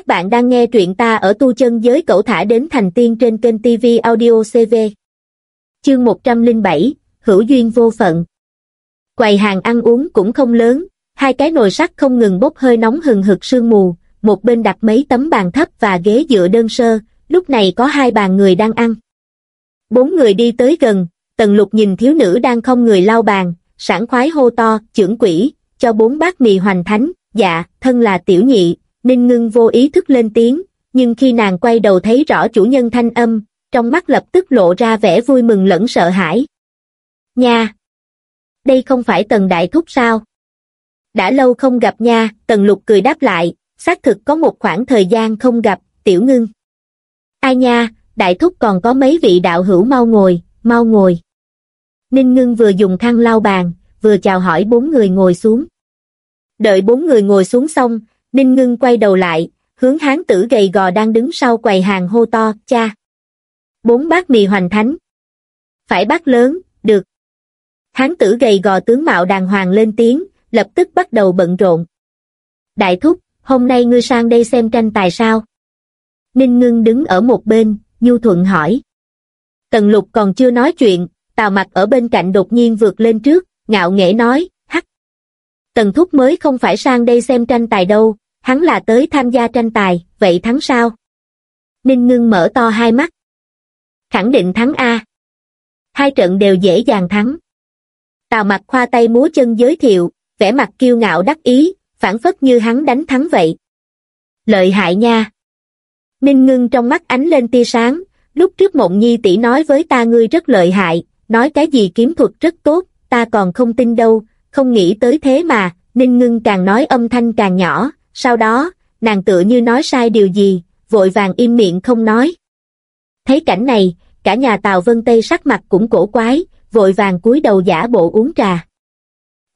Các bạn đang nghe truyện ta ở tu chân giới cẩu thả đến thành tiên trên kênh TV Audio CV. Chương 107, Hữu Duyên Vô Phận. Quầy hàng ăn uống cũng không lớn, hai cái nồi sắt không ngừng bốc hơi nóng hừng hực sương mù, một bên đặt mấy tấm bàn thấp và ghế dựa đơn sơ, lúc này có hai bàn người đang ăn. Bốn người đi tới gần, tần lục nhìn thiếu nữ đang không người lau bàn, sảng khoái hô to, trưởng quỷ, cho bốn bát mì hoành thánh, dạ, thân là tiểu nhị, Ninh ngưng vô ý thức lên tiếng, nhưng khi nàng quay đầu thấy rõ chủ nhân thanh âm, trong mắt lập tức lộ ra vẻ vui mừng lẫn sợ hãi. Nha! Đây không phải tần đại thúc sao? Đã lâu không gặp nha, tần lục cười đáp lại, xác thực có một khoảng thời gian không gặp, tiểu ngưng. Ai nha, đại thúc còn có mấy vị đạo hữu mau ngồi, mau ngồi. Ninh ngưng vừa dùng khăn lau bàn, vừa chào hỏi bốn người ngồi xuống. Đợi bốn người ngồi xuống xong, Ninh ngưng quay đầu lại, hướng hán tử gầy gò đang đứng sau quầy hàng hô to, cha. Bốn bát mì hoành thánh. Phải bát lớn, được. Hán tử gầy gò tướng mạo đàng hoàng lên tiếng, lập tức bắt đầu bận rộn. Đại thúc, hôm nay ngươi sang đây xem tranh tài sao? Ninh ngưng đứng ở một bên, nhu thuận hỏi. Tần lục còn chưa nói chuyện, tào mặt ở bên cạnh đột nhiên vượt lên trước, ngạo nghễ nói, hắc. Tần thúc mới không phải sang đây xem tranh tài đâu, hắn là tới tham gia tranh tài, vậy thắng sao? Ninh ngưng mở to hai mắt. Khẳng định thắng A. Hai trận đều dễ dàng thắng. Tào mặt khoa tay múa chân giới thiệu, vẻ mặt kiêu ngạo đắc ý, phản phất như hắn đánh thắng vậy. Lợi hại nha. Ninh ngưng trong mắt ánh lên tia sáng, lúc trước mộng nhi tỷ nói với ta ngươi rất lợi hại, nói cái gì kiếm thuật rất tốt, ta còn không tin đâu, không nghĩ tới thế mà, Ninh ngưng càng nói âm thanh càng nhỏ, sau đó, nàng tựa như nói sai điều gì, vội vàng im miệng không nói. Thấy cảnh này, cả nhà Tào Vân Tây sắc mặt cũng cổ quái, vội vàng cúi đầu giả bộ uống trà.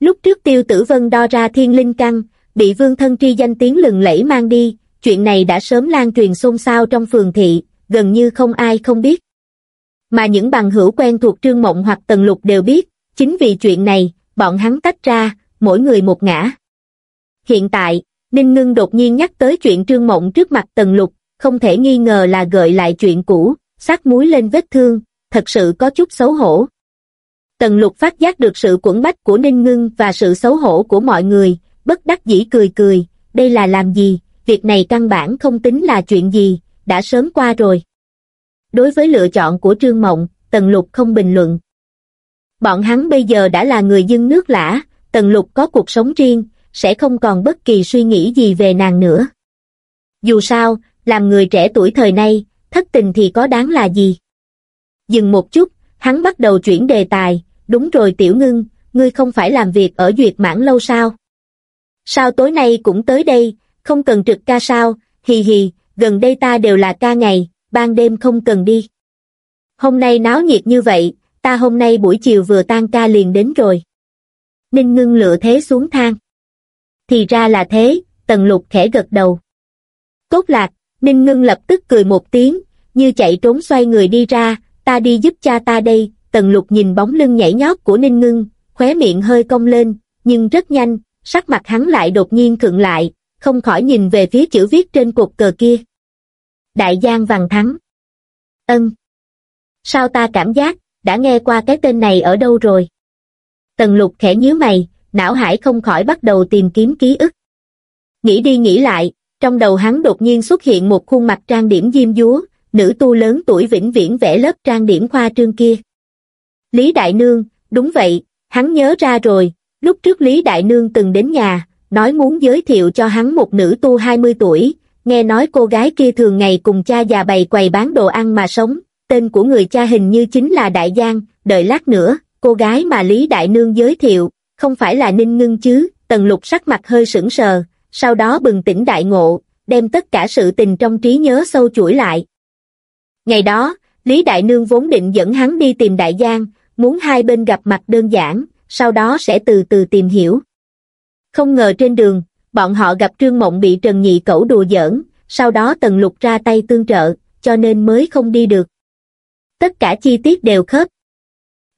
Lúc trước tiêu tử vân đo ra thiên linh căn, bị vương thân tri danh tiếng lừng lẫy mang đi, chuyện này đã sớm lan truyền xôn xao trong phường thị, gần như không ai không biết. Mà những bằng hữu quen thuộc Trương Mộng hoặc Tần Lục đều biết, chính vì chuyện này, bọn hắn tách ra, mỗi người một ngã. Hiện tại, Ninh Ngưng đột nhiên nhắc tới chuyện Trương Mộng trước mặt Tần Lục, không thể nghi ngờ là gợi lại chuyện cũ, sát muối lên vết thương, thật sự có chút xấu hổ. Tần Lục phát giác được sự quẩn bách của Ninh Ngưng và sự xấu hổ của mọi người, bất đắc dĩ cười cười, đây là làm gì, việc này căn bản không tính là chuyện gì, đã sớm qua rồi. Đối với lựa chọn của Trương Mộng, Tần Lục không bình luận. Bọn hắn bây giờ đã là người dân nước lã, Tần Lục có cuộc sống riêng, sẽ không còn bất kỳ suy nghĩ gì về nàng nữa. Dù sao, làm người trẻ tuổi thời nay, thất tình thì có đáng là gì? Dừng một chút, hắn bắt đầu chuyển đề tài, đúng rồi tiểu ngưng, ngươi không phải làm việc ở duyệt mãn lâu sao? Sao tối nay cũng tới đây, không cần trực ca sao, hì hì, gần đây ta đều là ca ngày, ban đêm không cần đi. Hôm nay náo nhiệt như vậy, ta hôm nay buổi chiều vừa tan ca liền đến rồi. Ninh ngưng lựa thế xuống thang. Thì ra là thế, tần lục khẽ gật đầu. Cốt lạc, Ninh ngưng lập tức cười một tiếng, như chạy trốn xoay người đi ra, ta đi giúp cha ta đây, tần lục nhìn bóng lưng nhảy nhót của Ninh ngưng, khóe miệng hơi cong lên, nhưng rất nhanh, sắc mặt hắn lại đột nhiên khựng lại, không khỏi nhìn về phía chữ viết trên cột cờ kia. Đại Giang Vàng Thắng. Ân. Sao ta cảm giác, đã nghe qua cái tên này ở đâu rồi? Tần lục khẽ nhíu mày, não hải không khỏi bắt đầu tìm kiếm ký ức. Nghĩ đi nghĩ lại, trong đầu hắn đột nhiên xuất hiện một khuôn mặt trang điểm diêm dúa, nữ tu lớn tuổi vĩnh viễn vẽ lớp trang điểm khoa trương kia. Lý Đại Nương, đúng vậy, hắn nhớ ra rồi, lúc trước Lý Đại Nương từng đến nhà, nói muốn giới thiệu cho hắn một nữ tu 20 tuổi, nghe nói cô gái kia thường ngày cùng cha già bày quầy bán đồ ăn mà sống, tên của người cha hình như chính là Đại Giang, đợi lát nữa, cô gái mà Lý Đại Nương giới thiệu, không phải là Ninh Ngưng chứ, Tần Lục sắc mặt hơi sững sờ, sau đó bừng tỉnh đại ngộ, đem tất cả sự tình trong trí nhớ sâu chuỗi lại. Ngày đó, Lý Đại Nương vốn định dẫn hắn đi tìm Đại Giang, muốn hai bên gặp mặt đơn giản, sau đó sẽ từ từ tìm hiểu. Không ngờ trên đường, bọn họ gặp Trương Mộng bị Trần Nhị Cẩu đùa giỡn, sau đó Tần Lục ra tay tương trợ, cho nên mới không đi được. Tất cả chi tiết đều khớp.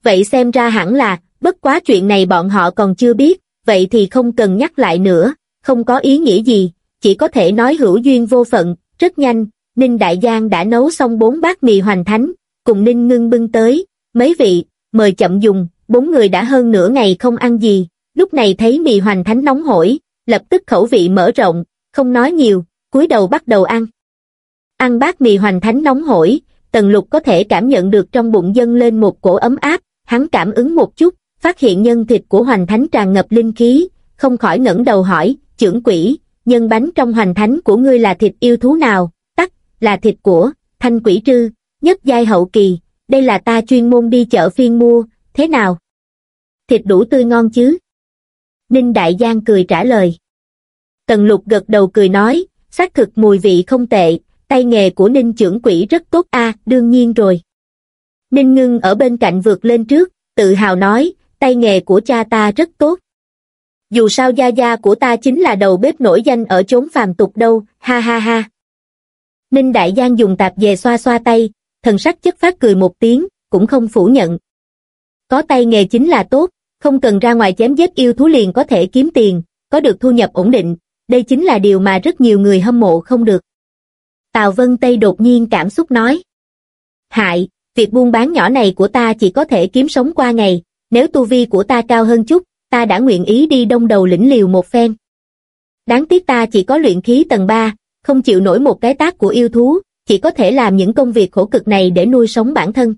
Vậy xem ra hẳn là, bất quá chuyện này bọn họ còn chưa biết, vậy thì không cần nhắc lại nữa, không có ý nghĩa gì, chỉ có thể nói hữu duyên vô phận, rất nhanh, Ninh Đại Giang đã nấu xong bốn bát mì hoành thánh, cùng Ninh Ngưng bưng tới, mấy vị, mời chậm dùng, bốn người đã hơn nửa ngày không ăn gì, lúc này thấy mì hoành thánh nóng hổi, lập tức khẩu vị mở rộng, không nói nhiều, cúi đầu bắt đầu ăn. Ăn bát mì hoành thánh nóng hổi, Tần Lục có thể cảm nhận được trong bụng dâng lên một cổ ấm áp, hắn cảm ứng một chút, phát hiện nhân thịt của hoành thánh tràn ngập linh khí, không khỏi ngẩng đầu hỏi, trưởng quỷ, nhân bánh trong hoành thánh của ngươi là thịt yêu thú nào, tắc, là thịt của, thanh quỷ trư, nhất giai hậu kỳ, đây là ta chuyên môn đi chợ phiên mua, thế nào? Thịt đủ tươi ngon chứ? Ninh Đại Giang cười trả lời. Tần lục gật đầu cười nói, xác thực mùi vị không tệ, tay nghề của Ninh trưởng quỷ rất tốt a đương nhiên rồi. Ninh ngưng ở bên cạnh vượt lên trước, tự hào nói, tay nghề của cha ta rất tốt. Dù sao gia gia của ta chính là đầu bếp nổi danh ở chốn phàm tục đâu, ha ha ha. Ninh Đại Giang dùng tạp về xoa xoa tay, thần sắc chất phát cười một tiếng, cũng không phủ nhận. Có tay nghề chính là tốt, không cần ra ngoài chém giết yêu thú liền có thể kiếm tiền, có được thu nhập ổn định, đây chính là điều mà rất nhiều người hâm mộ không được. Tào Vân Tây đột nhiên cảm xúc nói. Hại, việc buôn bán nhỏ này của ta chỉ có thể kiếm sống qua ngày, nếu tu vi của ta cao hơn chút, ta đã nguyện ý đi đông đầu lĩnh liều một phen. Đáng tiếc ta chỉ có luyện khí tầng 3, không chịu nổi một cái tác của yêu thú, chỉ có thể làm những công việc khổ cực này để nuôi sống bản thân.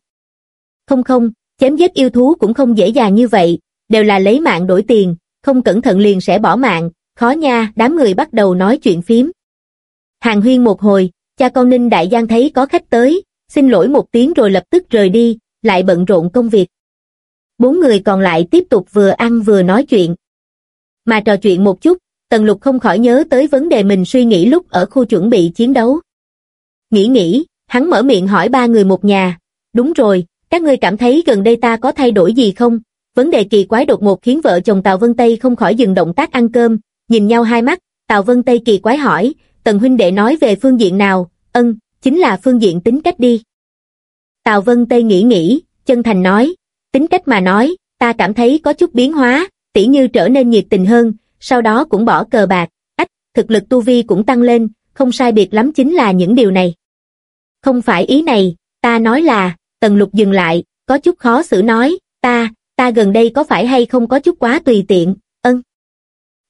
Không không, chém giết yêu thú cũng không dễ dàng như vậy, đều là lấy mạng đổi tiền, không cẩn thận liền sẽ bỏ mạng, khó nha, đám người bắt đầu nói chuyện phím. Hàng huyên một hồi, cha con Ninh Đại Giang thấy có khách tới, xin lỗi một tiếng rồi lập tức rời đi, lại bận rộn công việc. Bốn người còn lại tiếp tục vừa ăn vừa nói chuyện. Mà trò chuyện một chút, Tần Lục không khỏi nhớ tới vấn đề mình suy nghĩ lúc ở khu chuẩn bị chiến đấu. Nghĩ nghĩ, hắn mở miệng hỏi ba người một nhà. Đúng rồi, các ngươi cảm thấy gần đây ta có thay đổi gì không? Vấn đề kỳ quái đột ngột khiến vợ chồng Tào Vân Tây không khỏi dừng động tác ăn cơm, nhìn nhau hai mắt, Tào Vân Tây kỳ quái hỏi, Tần huynh đệ nói về phương diện nào, ân, chính là phương diện tính cách đi. Tào Vân Tây nghĩ nghĩ, chân thành nói, tính cách mà nói, ta cảm thấy có chút biến hóa, tỉ như trở nên nhiệt tình hơn, sau đó cũng bỏ cờ bạc, ách, thực lực tu vi cũng tăng lên, không sai biệt lắm chính là những điều này. Không phải ý này, ta nói là, Tần Lục dừng lại, có chút khó xử nói, ta, ta gần đây có phải hay không có chút quá tùy tiện, ân.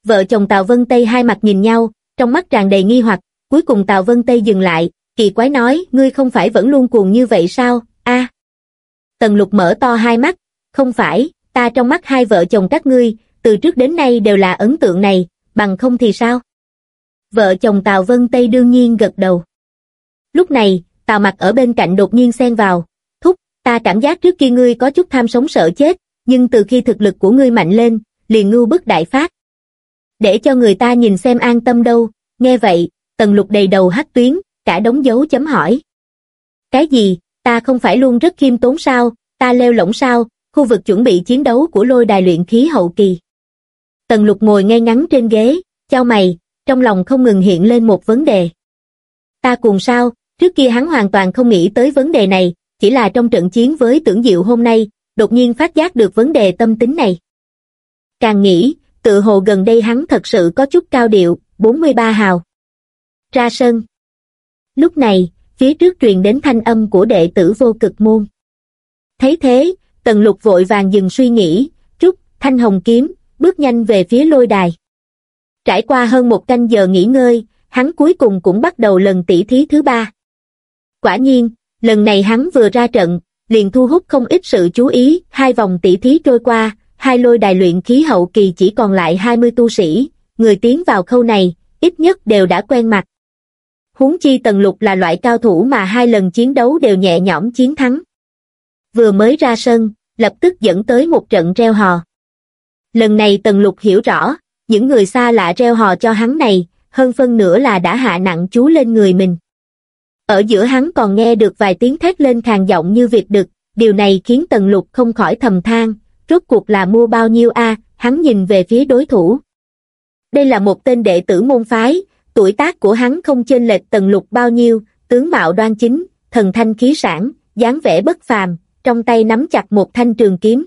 Vợ chồng Tào Vân Tây hai mặt nhìn nhau, trong mắt tràn đầy nghi hoặc, cuối cùng Tào Vân Tây dừng lại, kỳ quái nói, ngươi không phải vẫn luôn cuồng như vậy sao, Tần lục mở to hai mắt, không phải, ta trong mắt hai vợ chồng các ngươi, từ trước đến nay đều là ấn tượng này, bằng không thì sao? Vợ chồng Tào Vân Tây đương nhiên gật đầu. Lúc này, Tào Mặc ở bên cạnh đột nhiên xen vào, thúc, ta cảm giác trước kia ngươi có chút tham sống sợ chết, nhưng từ khi thực lực của ngươi mạnh lên, liền ngưu bức đại phát. Để cho người ta nhìn xem an tâm đâu, nghe vậy, tần lục đầy đầu hắt tuyến, cả đống dấu chấm hỏi. Cái gì, ta không phải luôn rất khiêm tốn sao, ta leo lỏng sao, khu vực chuẩn bị chiến đấu của lôi đài luyện khí hậu kỳ. Tần lục ngồi ngay ngắn trên ghế, trao mày, trong lòng không ngừng hiện lên một vấn đề. Ta cùng sao, trước kia hắn hoàn toàn không nghĩ tới vấn đề này, chỉ là trong trận chiến với tưởng diệu hôm nay, đột nhiên phát giác được vấn đề tâm tính này. Càng nghĩ, tự hồ gần đây hắn thật sự có chút cao điệu, 43 hào. Ra sân. Lúc này, phía trước truyền đến thanh âm của đệ tử vô cực môn. Thấy thế, tần lục vội vàng dừng suy nghĩ, trúc, thanh hồng kiếm, bước nhanh về phía lôi đài. Trải qua hơn một canh giờ nghỉ ngơi, hắn cuối cùng cũng bắt đầu lần tỷ thí thứ ba. Quả nhiên, lần này hắn vừa ra trận, liền thu hút không ít sự chú ý, hai vòng tỷ thí trôi qua, hai lôi đài luyện khí hậu kỳ chỉ còn lại 20 tu sĩ, người tiến vào khâu này, ít nhất đều đã quen mặt. Huống chi Tần Lục là loại cao thủ mà hai lần chiến đấu đều nhẹ nhõm chiến thắng. Vừa mới ra sân, lập tức dẫn tới một trận reo hò. Lần này Tần Lục hiểu rõ, những người xa lạ reo hò cho hắn này, hơn phân nửa là đã hạ nặng chú lên người mình. Ở giữa hắn còn nghe được vài tiếng thét lên khàn giọng như việc đực, điều này khiến Tần Lục không khỏi thầm than, rốt cuộc là mua bao nhiêu a hắn nhìn về phía đối thủ. Đây là một tên đệ tử môn phái, tuổi tác của hắn không chênh lệch Tần Lục bao nhiêu, tướng mạo đoan chính, thần thanh khí sản, dáng vẻ bất phàm, trong tay nắm chặt một thanh trường kiếm.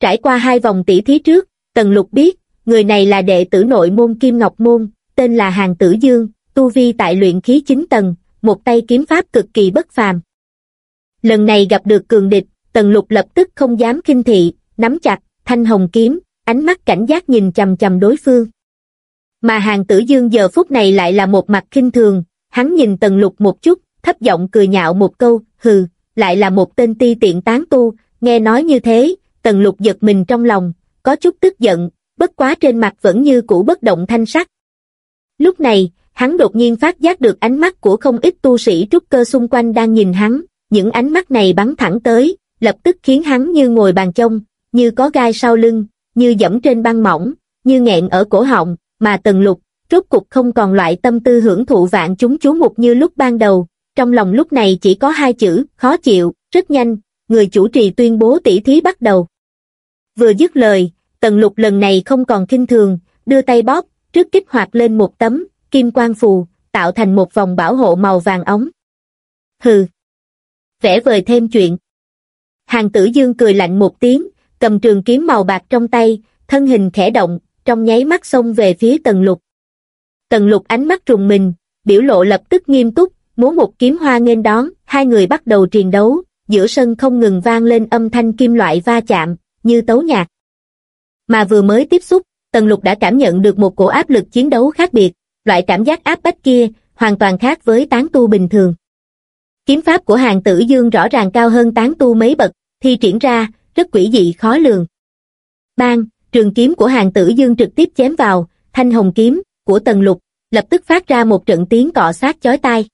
Trải qua hai vòng tỷ thí trước, Tần Lục biết, người này là đệ tử nội môn Kim Ngọc Môn, tên là Hàng Tử Dương, tu vi tại luyện khí chính tầng, một tay kiếm pháp cực kỳ bất phàm. Lần này gặp được cường địch, Tần Lục lập tức không dám kinh thị, nắm chặt, thanh hồng kiếm, ánh mắt cảnh giác nhìn chầm chầm đối phương. Mà Hàng Tử Dương giờ phút này lại là một mặt khinh thường, hắn nhìn Tần Lục một chút, thấp giọng cười nhạo một câu, hừ, lại là một tên ti tiện tán tu, nghe nói như thế, Tần Lục giật mình trong lòng, có chút tức giận, bất quá trên mặt vẫn như cũ bất động thanh sắc. Lúc này, hắn đột nhiên phát giác được ánh mắt của không ít tu sĩ trúc cơ xung quanh đang nhìn hắn, những ánh mắt này bắn thẳng tới, lập tức khiến hắn như ngồi bàn chông, như có gai sau lưng, như dẫm trên băng mỏng, như nghẹn ở cổ họng, mà tần lục, rốt cục không còn loại tâm tư hưởng thụ vạn chúng chú mục như lúc ban đầu, trong lòng lúc này chỉ có hai chữ, khó chịu, rất nhanh, người chủ trì tuyên bố tỷ thí bắt đầu. Vừa dứt lời, tần lục lần này không còn kinh thường, đưa tay bóp, trước kích hoạt lên một tấm, kim quang phù, tạo thành một vòng bảo hộ màu vàng ống. Hừ. Vẽ vời thêm chuyện. Hàng tử dương cười lạnh một tiếng, cầm trường kiếm màu bạc trong tay, thân hình khẽ động, trong nháy mắt xông về phía tần lục. Tần lục ánh mắt trùng mình, biểu lộ lập tức nghiêm túc, muốn một kiếm hoa nghênh đón, hai người bắt đầu triền đấu, giữa sân không ngừng vang lên âm thanh kim loại va chạm, như tấu nhạc. Mà vừa mới tiếp xúc, Tần Lục đã cảm nhận được một cổ áp lực chiến đấu khác biệt, loại cảm giác áp bách kia, hoàn toàn khác với tán tu bình thường. Kiếm pháp của hàng tử dương rõ ràng cao hơn tán tu mấy bậc, thi triển ra, rất quỷ dị khó lường. Bang, trường kiếm của hàng tử dương trực tiếp chém vào, thanh hồng kiếm, của tần lục, lập tức phát ra một trận tiếng cọ sát chói tai.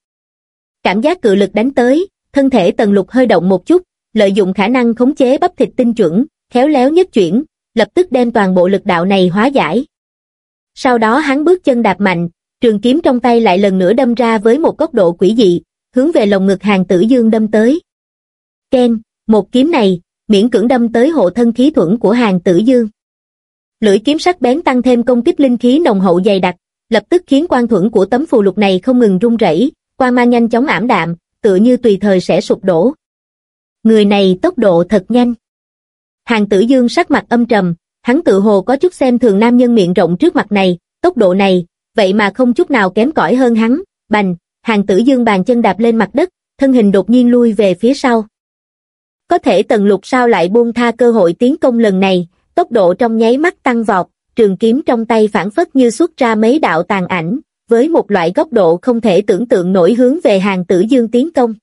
Cảm giác cự lực đánh tới, thân thể tần lục hơi động một chút, lợi dụng khả năng khống chế bắp thịt tinh chuẩn, khéo léo nhất chuyển, lập tức đem toàn bộ lực đạo này hóa giải. Sau đó hắn bước chân đạp mạnh, trường kiếm trong tay lại lần nữa đâm ra với một góc độ quỷ dị, hướng về lồng ngực hàng tử dương đâm tới. Ken, một kiếm này, miễn cưỡng đâm tới hộ thân khí thuẫn của hàng tử dương. Lưỡi kiếm sắc bén tăng thêm công kích linh khí nồng hậu dày đặc, lập tức khiến quan thuẫn của tấm phù lục này không ngừng rung rẩy, quan mang nhanh chóng ảm đạm, tựa như tùy thời sẽ sụp đổ. Người này tốc độ thật nhanh. Hàng tử dương sắc mặt âm trầm, hắn tự hồ có chút xem thường nam nhân miệng rộng trước mặt này, tốc độ này, vậy mà không chút nào kém cỏi hơn hắn, bành, hàng tử dương bàn chân đạp lên mặt đất, thân hình đột nhiên lui về phía sau. Có thể tần lục sao lại buông tha cơ hội tiến công lần này, tốc độ trong nháy mắt tăng vọt, trường kiếm trong tay phản phất như xuất ra mấy đạo tàn ảnh, với một loại góc độ không thể tưởng tượng nổi hướng về hàng tử dương tiến công.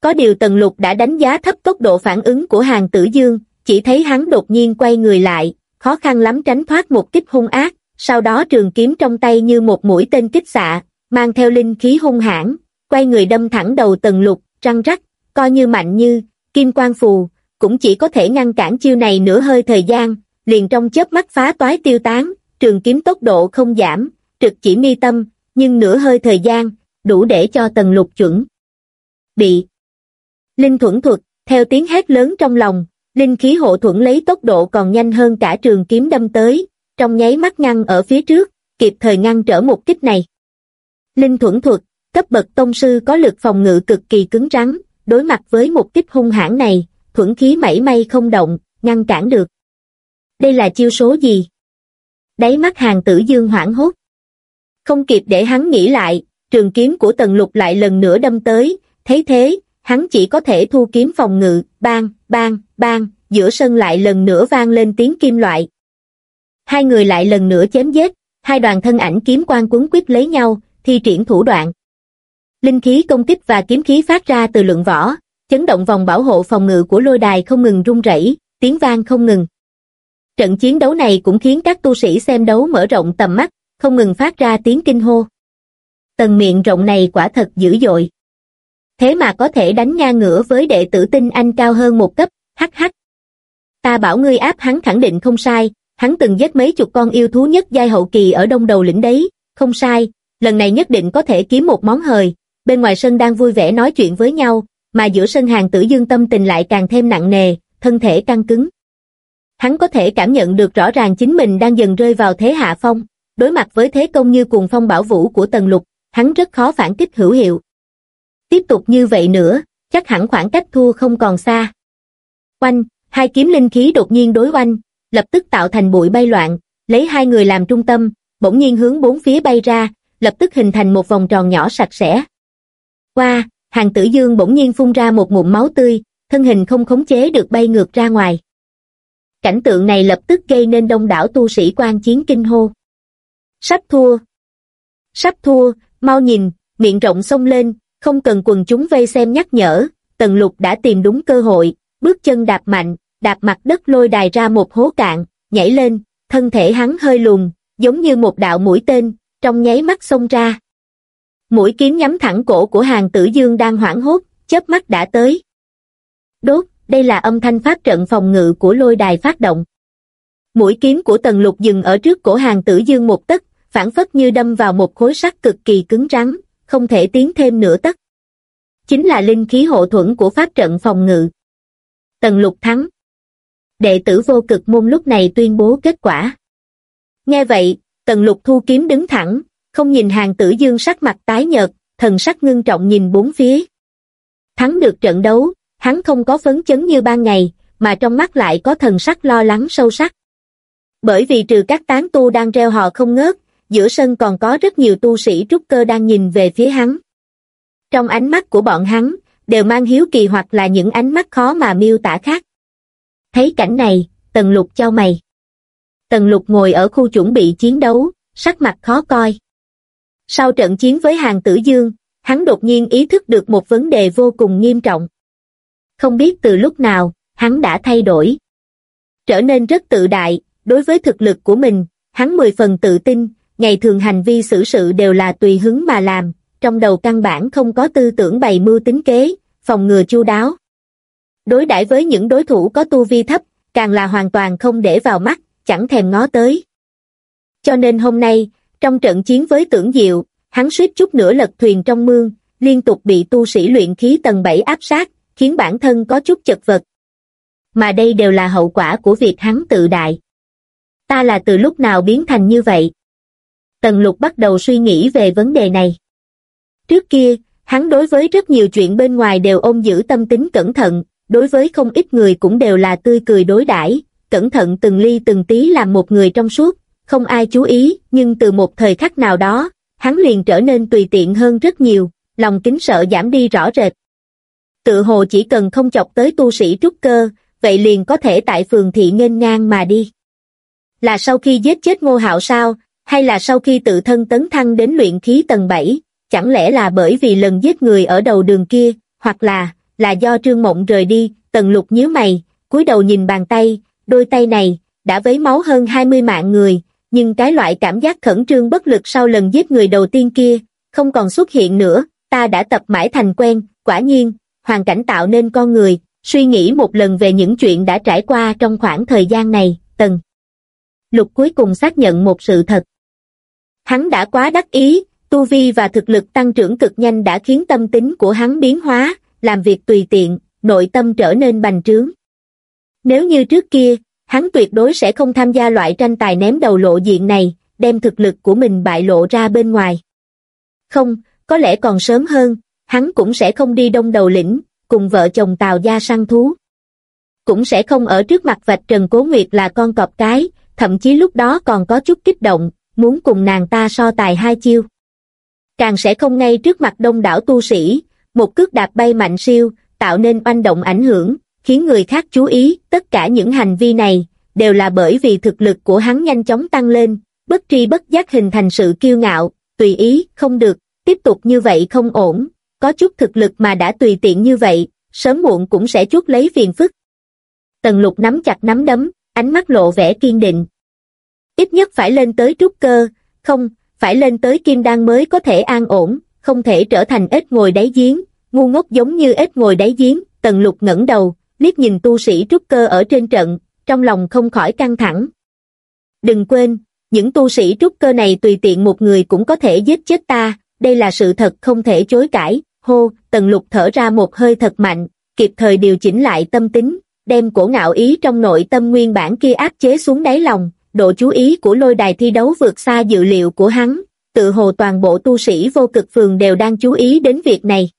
Có điều tần lục đã đánh giá thấp tốc độ phản ứng của hàng tử dương, chỉ thấy hắn đột nhiên quay người lại, khó khăn lắm tránh thoát một kích hung ác, sau đó trường kiếm trong tay như một mũi tên kích xạ, mang theo linh khí hung hãn, quay người đâm thẳng đầu tần lục, răng rắc, coi như mạnh như, kim quang phù, cũng chỉ có thể ngăn cản chiêu này nửa hơi thời gian, liền trong chớp mắt phá toái tiêu tán, trường kiếm tốc độ không giảm, trực chỉ mi tâm, nhưng nửa hơi thời gian, đủ để cho tần lục chuẩn. Bị Linh thuẫn thuật, theo tiếng hét lớn trong lòng, linh khí hộ thuẫn lấy tốc độ còn nhanh hơn cả trường kiếm đâm tới, trong nháy mắt ngăn ở phía trước, kịp thời ngăn trở một kích này. Linh thuẫn thuật, cấp bậc tông sư có lực phòng ngự cực kỳ cứng rắn, đối mặt với một kích hung hãn này, thuẫn khí mảy may không động, ngăn cản được. Đây là chiêu số gì? Đáy mắt hàng tử dương hoảng hốt. Không kịp để hắn nghĩ lại, trường kiếm của tần lục lại lần nữa đâm tới, thấy thế, hắn chỉ có thể thu kiếm phòng ngự, bang, bang, bang, giữa sân lại lần nữa vang lên tiếng kim loại. Hai người lại lần nữa chém giết, hai đoàn thân ảnh kiếm quan quấn quyết lấy nhau, thi triển thủ đoạn. Linh khí công kích và kiếm khí phát ra từ lượng võ, chấn động vòng bảo hộ phòng ngự của lôi đài không ngừng rung rẩy, tiếng vang không ngừng. Trận chiến đấu này cũng khiến các tu sĩ xem đấu mở rộng tầm mắt, không ngừng phát ra tiếng kinh hô. Tầng miệng rộng này quả thật dữ dội. Thế mà có thể đánh ngang ngửa với đệ tử tinh anh cao hơn một cấp, hắc hắc. Ta bảo ngươi áp hắn khẳng định không sai, hắn từng giết mấy chục con yêu thú nhất giai hậu kỳ ở đông đầu lĩnh đấy, không sai, lần này nhất định có thể kiếm một món hời. Bên ngoài sân đang vui vẻ nói chuyện với nhau, mà giữa sân hàng tử dương tâm tình lại càng thêm nặng nề, thân thể căng cứng. Hắn có thể cảm nhận được rõ ràng chính mình đang dần rơi vào thế hạ phong, đối mặt với thế công như cuồng phong bảo vũ của tần lục, hắn rất khó phản kích hữu hiệu. Tiếp tục như vậy nữa, chắc hẳn khoảng cách thua không còn xa. Oanh, hai kiếm linh khí đột nhiên đối oanh, lập tức tạo thành bụi bay loạn, lấy hai người làm trung tâm, bỗng nhiên hướng bốn phía bay ra, lập tức hình thành một vòng tròn nhỏ sạch sẽ. Qua, hàng tử dương bỗng nhiên phun ra một ngụm máu tươi, thân hình không khống chế được bay ngược ra ngoài. Cảnh tượng này lập tức gây nên đông đảo tu sĩ quan chiến kinh hô. Sắp thua. Sắp thua, mau nhìn, miệng rộng xông lên, không cần quần chúng vây xem nhắc nhở, tần lục đã tìm đúng cơ hội, bước chân đạp mạnh, đạp mặt đất lôi đài ra một hố cạn, nhảy lên, thân thể hắn hơi lùn, giống như một đạo mũi tên, trong nháy mắt xông ra. Mũi kiếm nhắm thẳng cổ của hàng tử dương đang hoảng hốt, chớp mắt đã tới. Đốt, đây là âm thanh phát trận phòng ngự của lôi đài phát động. Mũi kiếm của tần lục dừng ở trước cổ hàng tử dương một tấc, phản phất như đâm vào một khối sắt cực kỳ cứng rắn, không thể tiến thêm nửa tấc. Chính là linh khí hộ thuẫn của pháp trận phòng ngự. Tần lục thắng. Đệ tử vô cực môn lúc này tuyên bố kết quả. Nghe vậy, tần lục thu kiếm đứng thẳng, không nhìn hàng tử dương sắc mặt tái nhợt, thần sắc ngưng trọng nhìn bốn phía. Thắng được trận đấu, hắn không có phấn chấn như ban ngày, mà trong mắt lại có thần sắc lo lắng sâu sắc. Bởi vì trừ các tán tu đang reo hò không ngớt, giữa sân còn có rất nhiều tu sĩ trúc cơ đang nhìn về phía hắn. Trong ánh mắt của bọn hắn, đều mang hiếu kỳ hoặc là những ánh mắt khó mà miêu tả khác. Thấy cảnh này, Tần Lục chau mày. Tần Lục ngồi ở khu chuẩn bị chiến đấu, sắc mặt khó coi. Sau trận chiến với hàng tử dương, hắn đột nhiên ý thức được một vấn đề vô cùng nghiêm trọng. Không biết từ lúc nào, hắn đã thay đổi. Trở nên rất tự đại, đối với thực lực của mình, hắn mười phần tự tin, ngày thường hành vi xử sự đều là tùy hứng mà làm, trong đầu căn bản không có tư tưởng bày mưu tính kế, phòng ngừa chu đáo. Đối đãi với những đối thủ có tu vi thấp, càng là hoàn toàn không để vào mắt, chẳng thèm ngó tới. Cho nên hôm nay, trong trận chiến với tưởng diệu, hắn suýt chút nữa lật thuyền trong mương, liên tục bị tu sĩ luyện khí tầng 7 áp sát, khiến bản thân có chút chật vật. Mà đây đều là hậu quả của việc hắn tự đại. Ta là từ lúc nào biến thành như vậy? Tần lục bắt đầu suy nghĩ về vấn đề này. Trước kia, hắn đối với rất nhiều chuyện bên ngoài đều ôm giữ tâm tính cẩn thận, đối với không ít người cũng đều là tươi cười đối đãi, cẩn thận từng ly từng tí làm một người trong suốt, không ai chú ý, nhưng từ một thời khắc nào đó, hắn liền trở nên tùy tiện hơn rất nhiều, lòng kính sợ giảm đi rõ rệt. Tự hồ chỉ cần không chọc tới tu sĩ trúc cơ, vậy liền có thể tại phường thị nghênh ngang mà đi. Là sau khi giết chết ngô hạo sao, hay là sau khi tự thân tấn thăng đến luyện khí tầng 7, chẳng lẽ là bởi vì lần giết người ở đầu đường kia, hoặc là, là do trương mộng rời đi, tần lục nhíu mày, cúi đầu nhìn bàn tay, đôi tay này, đã vấy máu hơn 20 mạng người, nhưng cái loại cảm giác khẩn trương bất lực sau lần giết người đầu tiên kia, không còn xuất hiện nữa, ta đã tập mãi thành quen, quả nhiên, hoàn cảnh tạo nên con người, suy nghĩ một lần về những chuyện đã trải qua trong khoảng thời gian này, tần. Lục cuối cùng xác nhận một sự thật. Hắn đã quá đắc ý, tu vi và thực lực tăng trưởng cực nhanh đã khiến tâm tính của hắn biến hóa, làm việc tùy tiện, nội tâm trở nên bành trướng. Nếu như trước kia, hắn tuyệt đối sẽ không tham gia loại tranh tài ném đầu lộ diện này, đem thực lực của mình bại lộ ra bên ngoài. Không, có lẽ còn sớm hơn, hắn cũng sẽ không đi đông đầu lĩnh, cùng vợ chồng Tào Gia săn thú. Cũng sẽ không ở trước mặt vạch Trần Cố Nguyệt là con cọp cái, thậm chí lúc đó còn có chút kích động, muốn cùng nàng ta so tài hai chiêu. Càng sẽ không ngay trước mặt đông đảo tu sĩ, một cước đạp bay mạnh siêu, tạo nên oanh động ảnh hưởng, khiến người khác chú ý, tất cả những hành vi này, đều là bởi vì thực lực của hắn nhanh chóng tăng lên, bất tri bất giác hình thành sự kiêu ngạo, tùy ý, không được, tiếp tục như vậy không ổn, có chút thực lực mà đã tùy tiện như vậy, sớm muộn cũng sẽ chuốc lấy phiền phức. Tần lục nắm chặt nắm đấm, ánh mắt lộ vẻ kiên định. Ít nhất phải lên tới trúc cơ, không, phải lên tới kim đan mới có thể an ổn, không thể trở thành ếch ngồi đáy giếng, ngu ngốc giống như ếch ngồi đáy giếng, tần lục ngẩng đầu, liếc nhìn tu sĩ trúc cơ ở trên trận, trong lòng không khỏi căng thẳng. Đừng quên, những tu sĩ trúc cơ này tùy tiện một người cũng có thể giết chết ta, đây là sự thật không thể chối cãi, hô, tần lục thở ra một hơi thật mạnh, kịp thời điều chỉnh lại tâm tính, đem cổ ngạo ý trong nội tâm nguyên bản kia áp chế xuống đáy lòng, độ chú ý của lôi đài thi đấu vượt xa dự liệu của hắn, tự hồ toàn bộ tu sĩ vô cực phường đều đang chú ý đến việc này.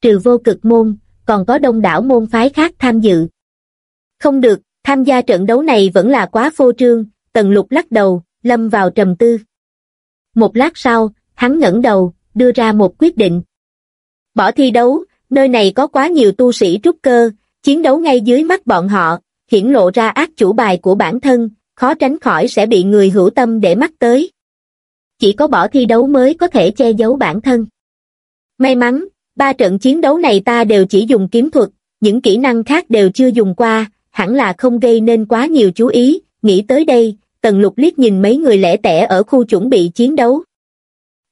Trừ vô cực môn, còn có đông đảo môn phái khác tham dự. Không được, tham gia trận đấu này vẫn là quá phô trương, tần lục lắc đầu, lâm vào trầm tư. Một lát sau, hắn ngẩng đầu, đưa ra một quyết định. Bỏ thi đấu, nơi này có quá nhiều tu sĩ trúc cơ, chiến đấu ngay dưới mắt bọn họ, hiển lộ ra ác chủ bài của bản thân, khó tránh khỏi sẽ bị người hữu tâm để mắt tới. Chỉ có bỏ thi đấu mới có thể che giấu bản thân. May mắn, ba trận chiến đấu này ta đều chỉ dùng kiếm thuật, những kỹ năng khác đều chưa dùng qua, hẳn là không gây nên quá nhiều chú ý, nghĩ tới đây, tần lục liếc nhìn mấy người lẻ tẻ ở khu chuẩn bị chiến đấu.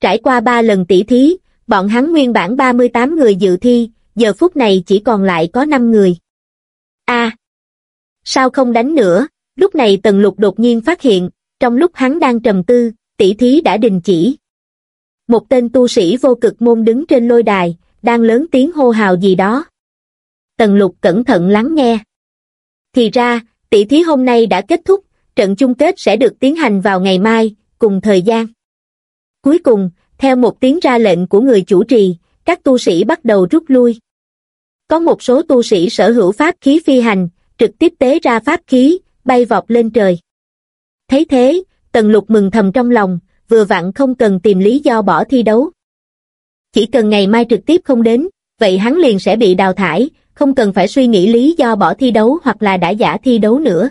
Trải qua ba lần tỉ thí, bọn hắn nguyên bản 38 người dự thi, giờ phút này chỉ còn lại có 5 người. a sao không đánh nữa, lúc này tần lục đột nhiên phát hiện, trong lúc hắn đang trầm tư, tỉ thí đã đình chỉ. Một tên tu sĩ vô cực môn đứng trên lôi đài, đang lớn tiếng hô hào gì đó. Tần lục cẩn thận lắng nghe. Thì ra, tỷ thí hôm nay đã kết thúc, trận chung kết sẽ được tiến hành vào ngày mai, cùng thời gian. Cuối cùng, theo một tiếng ra lệnh của người chủ trì, các tu sĩ bắt đầu rút lui. Có một số tu sĩ sở hữu pháp khí phi hành, trực tiếp tế ra pháp khí, bay vọt lên trời. Thấy thế, Tần Lục mừng thầm trong lòng, vừa vặn không cần tìm lý do bỏ thi đấu. Chỉ cần ngày mai trực tiếp không đến, vậy hắn liền sẽ bị đào thải, không cần phải suy nghĩ lý do bỏ thi đấu hoặc là đã giả thi đấu nữa.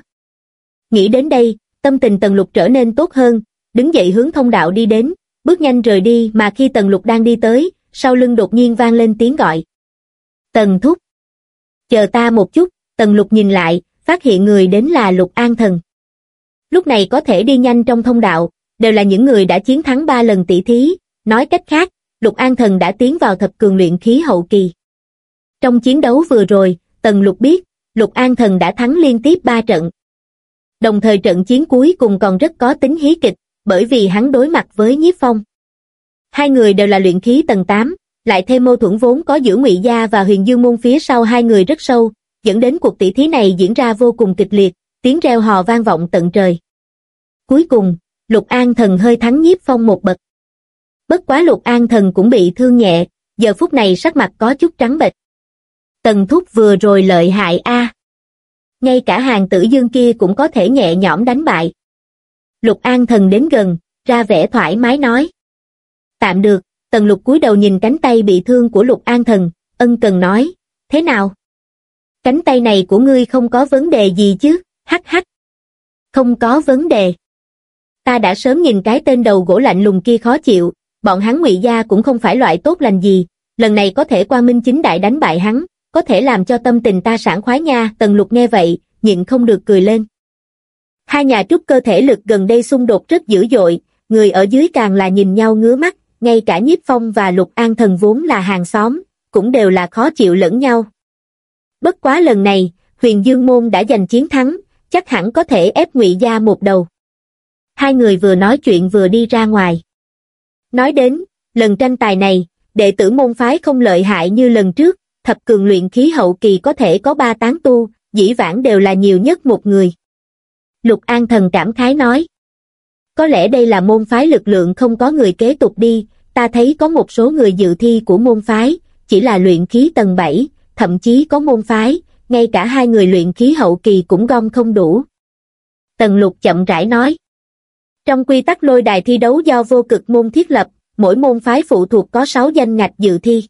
Nghĩ đến đây, tâm tình Tần Lục trở nên tốt hơn, đứng dậy hướng thông đạo đi đến, bước nhanh rời đi mà khi Tần Lục đang đi tới, sau lưng đột nhiên vang lên tiếng gọi. Tần Thúc! Chờ ta một chút, Tần Lục nhìn lại, phát hiện người đến là Lục An Thần. Lúc này có thể đi nhanh trong thông đạo, đều là những người đã chiến thắng ba lần tỷ thí, nói cách khác, Lục An Thần đã tiến vào thập cường luyện khí hậu kỳ. Trong chiến đấu vừa rồi, Tần Lục biết, Lục An Thần đã thắng liên tiếp ba trận. Đồng thời trận chiến cuối cùng còn rất có tính hí kịch, bởi vì hắn đối mặt với Nhiếp Phong. Hai người đều là luyện khí tầng 8, lại thêm mâu thuẫn vốn có giữa Ngụy Gia và Huyền Dương Môn phía sau hai người rất sâu, dẫn đến cuộc tỷ thí này diễn ra vô cùng kịch liệt, tiếng reo hò vang vọng tận trời. Cuối cùng, Lục An Thần hơi thắng Nhiếp Phong một bậc. Bất quá Lục An Thần cũng bị thương nhẹ, giờ phút này sắc mặt có chút trắng bệch. Tần thúc vừa rồi lợi hại a. Ngay cả hàng tử dương kia cũng có thể nhẹ nhõm đánh bại. Lục An Thần đến gần, ra vẻ thoải mái nói. Tạm được, Tần Lục cúi đầu nhìn cánh tay bị thương của Lục An Thần, ân cần nói, thế nào? Cánh tay này của ngươi không có vấn đề gì chứ, hắc hắc. Không có vấn đề. Ta đã sớm nhìn cái tên đầu gỗ lạnh lùng kia khó chịu, bọn hắn ngụy gia cũng không phải loại tốt lành gì, lần này có thể qua minh chính đại đánh bại hắn, có thể làm cho tâm tình ta sảng khoái nha, tần lục nghe vậy, nhịn không được cười lên. Hai nhà trúc cơ thể lực gần đây xung đột rất dữ dội, người ở dưới càng là nhìn nhau ngứa mắt, ngay cả nhiếp phong và lục an thần vốn là hàng xóm, cũng đều là khó chịu lẫn nhau. Bất quá lần này, huyền dương môn đã giành chiến thắng, chắc hẳn có thể ép ngụy gia một đầu. Hai người vừa nói chuyện vừa đi ra ngoài. Nói đến, lần tranh tài này, đệ tử môn phái không lợi hại như lần trước, thập cường luyện khí hậu kỳ có thể có ba tán tu, dĩ vãng đều là nhiều nhất một người. Lục An Thần cảm khái nói. Có lẽ đây là môn phái lực lượng không có người kế tục đi, ta thấy có một số người dự thi của môn phái, chỉ là luyện khí tầng 7, thậm chí có môn phái, ngay cả hai người luyện khí hậu kỳ cũng gom không đủ. Tần lục chậm rãi nói. Trong quy tắc lôi đài thi đấu do vô cực môn thiết lập, mỗi môn phái phụ thuộc có 6 danh ngạch dự thi.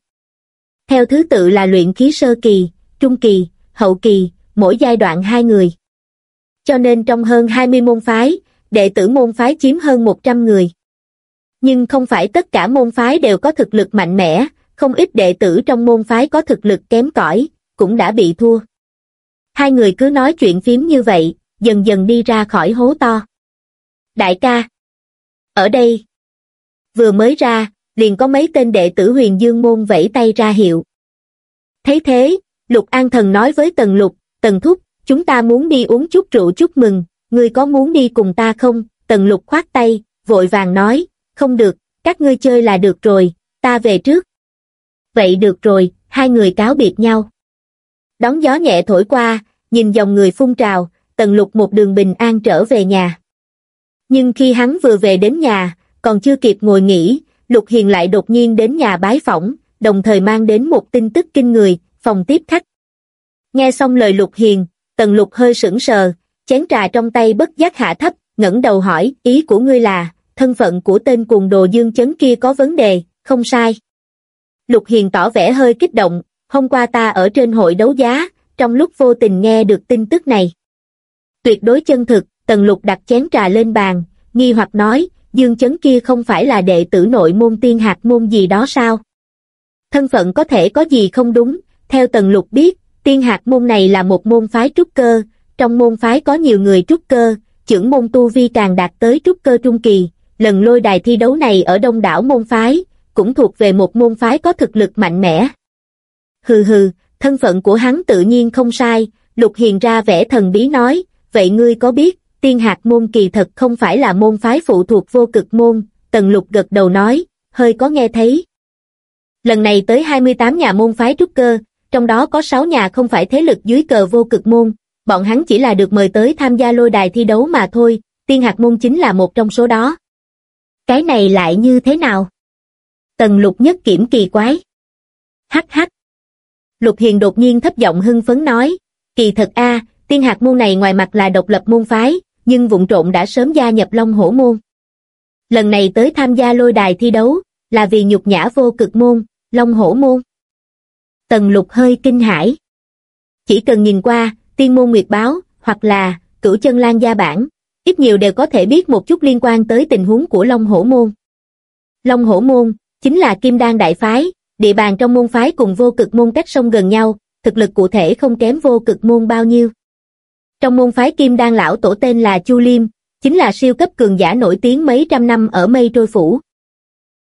Theo thứ tự là luyện khí sơ kỳ, trung kỳ, hậu kỳ, mỗi giai đoạn hai người. Cho nên trong hơn 20 môn phái, đệ tử môn phái chiếm hơn 100 người. Nhưng không phải tất cả môn phái đều có thực lực mạnh mẽ, không ít đệ tử trong môn phái có thực lực kém cỏi, cũng đã bị thua. Hai người cứ nói chuyện phím như vậy, dần dần đi ra khỏi hố to. Đại ca! Ở đây! Vừa mới ra, liền có mấy tên đệ tử huyền dương môn vẫy tay ra hiệu. Thấy thế, Lục An Thần nói với Tần Lục, Tần Thúc, chúng ta muốn đi uống chút rượu chúc mừng, ngươi có muốn đi cùng ta không? Tần Lục khoát tay, vội vàng nói, không được, các ngươi chơi là được rồi, ta về trước. Vậy được rồi, hai người cáo biệt nhau. Đón gió nhẹ thổi qua, nhìn dòng người phun trào, Tần Lục một đường bình an trở về nhà. Nhưng khi hắn vừa về đến nhà, còn chưa kịp ngồi nghỉ, Lục Hiền lại đột nhiên đến nhà bái phỏng, đồng thời mang đến một tin tức kinh người, phòng tiếp khách. Nghe xong lời Lục Hiền, Tần Lục hơi sững sờ, chén trà trong tay bất giác hạ thấp, ngẩng đầu hỏi, ý của ngươi là, thân phận của tên cuồng đồ dương chấn kia có vấn đề, không sai. Lục Hiền tỏ vẻ hơi kích động, hôm qua ta ở trên hội đấu giá, trong lúc vô tình nghe được tin tức này. Tuyệt đối chân thực, Tần Lục đặt chén trà lên bàn, nghi hoặc nói, Dương Chấn kia không phải là đệ tử nội môn tiên hạt môn gì đó sao? Thân phận có thể có gì không đúng, theo Tần Lục biết, tiên hạt môn này là một môn phái trúc cơ, trong môn phái có nhiều người trúc cơ, trưởng môn tu vi càng đạt tới trúc cơ trung kỳ, lần lôi đài thi đấu này ở đông đảo môn phái, cũng thuộc về một môn phái có thực lực mạnh mẽ. Hừ hừ, thân phận của hắn tự nhiên không sai, Lục Hiền ra vẻ thần bí nói, vậy ngươi có biết, tiên hạt môn kỳ thật không phải là môn phái phụ thuộc vô cực môn, Tần Lục gật đầu nói, hơi có nghe thấy. Lần này tới 28 nhà môn phái trúc cơ, trong đó có 6 nhà không phải thế lực dưới cờ vô cực môn, bọn hắn chỉ là được mời tới tham gia lôi đài thi đấu mà thôi, tiên hạt môn chính là một trong số đó. Cái này lại như thế nào? Tần lục nhất kiểm kỳ quái. Hắc hắc. Lục hiền đột nhiên thấp giọng hưng phấn nói, kỳ thật a, tiên hạt môn này ngoài mặt là độc lập môn phái, nhưng vụng trộn đã sớm gia nhập Long Hổ môn. Lần này tới tham gia lôi đài thi đấu, là vì nhục nhã vô cực môn, Long Hổ môn. Tần lục hơi kinh hãi. Chỉ cần nhìn qua, tiên môn nguyệt báo, hoặc là cửu chân lan gia bản, ít nhiều đều có thể biết một chút liên quan tới tình huống của Long Hổ môn. Long Hổ môn, chính là Kim Đan Đại Phái, địa bàn trong môn phái cùng vô cực môn cách sông gần nhau, thực lực cụ thể không kém vô cực môn bao nhiêu. Trong môn phái Kim Đan lão tổ tên là Chu Liêm, chính là siêu cấp cường giả nổi tiếng mấy trăm năm ở mây trôi phủ.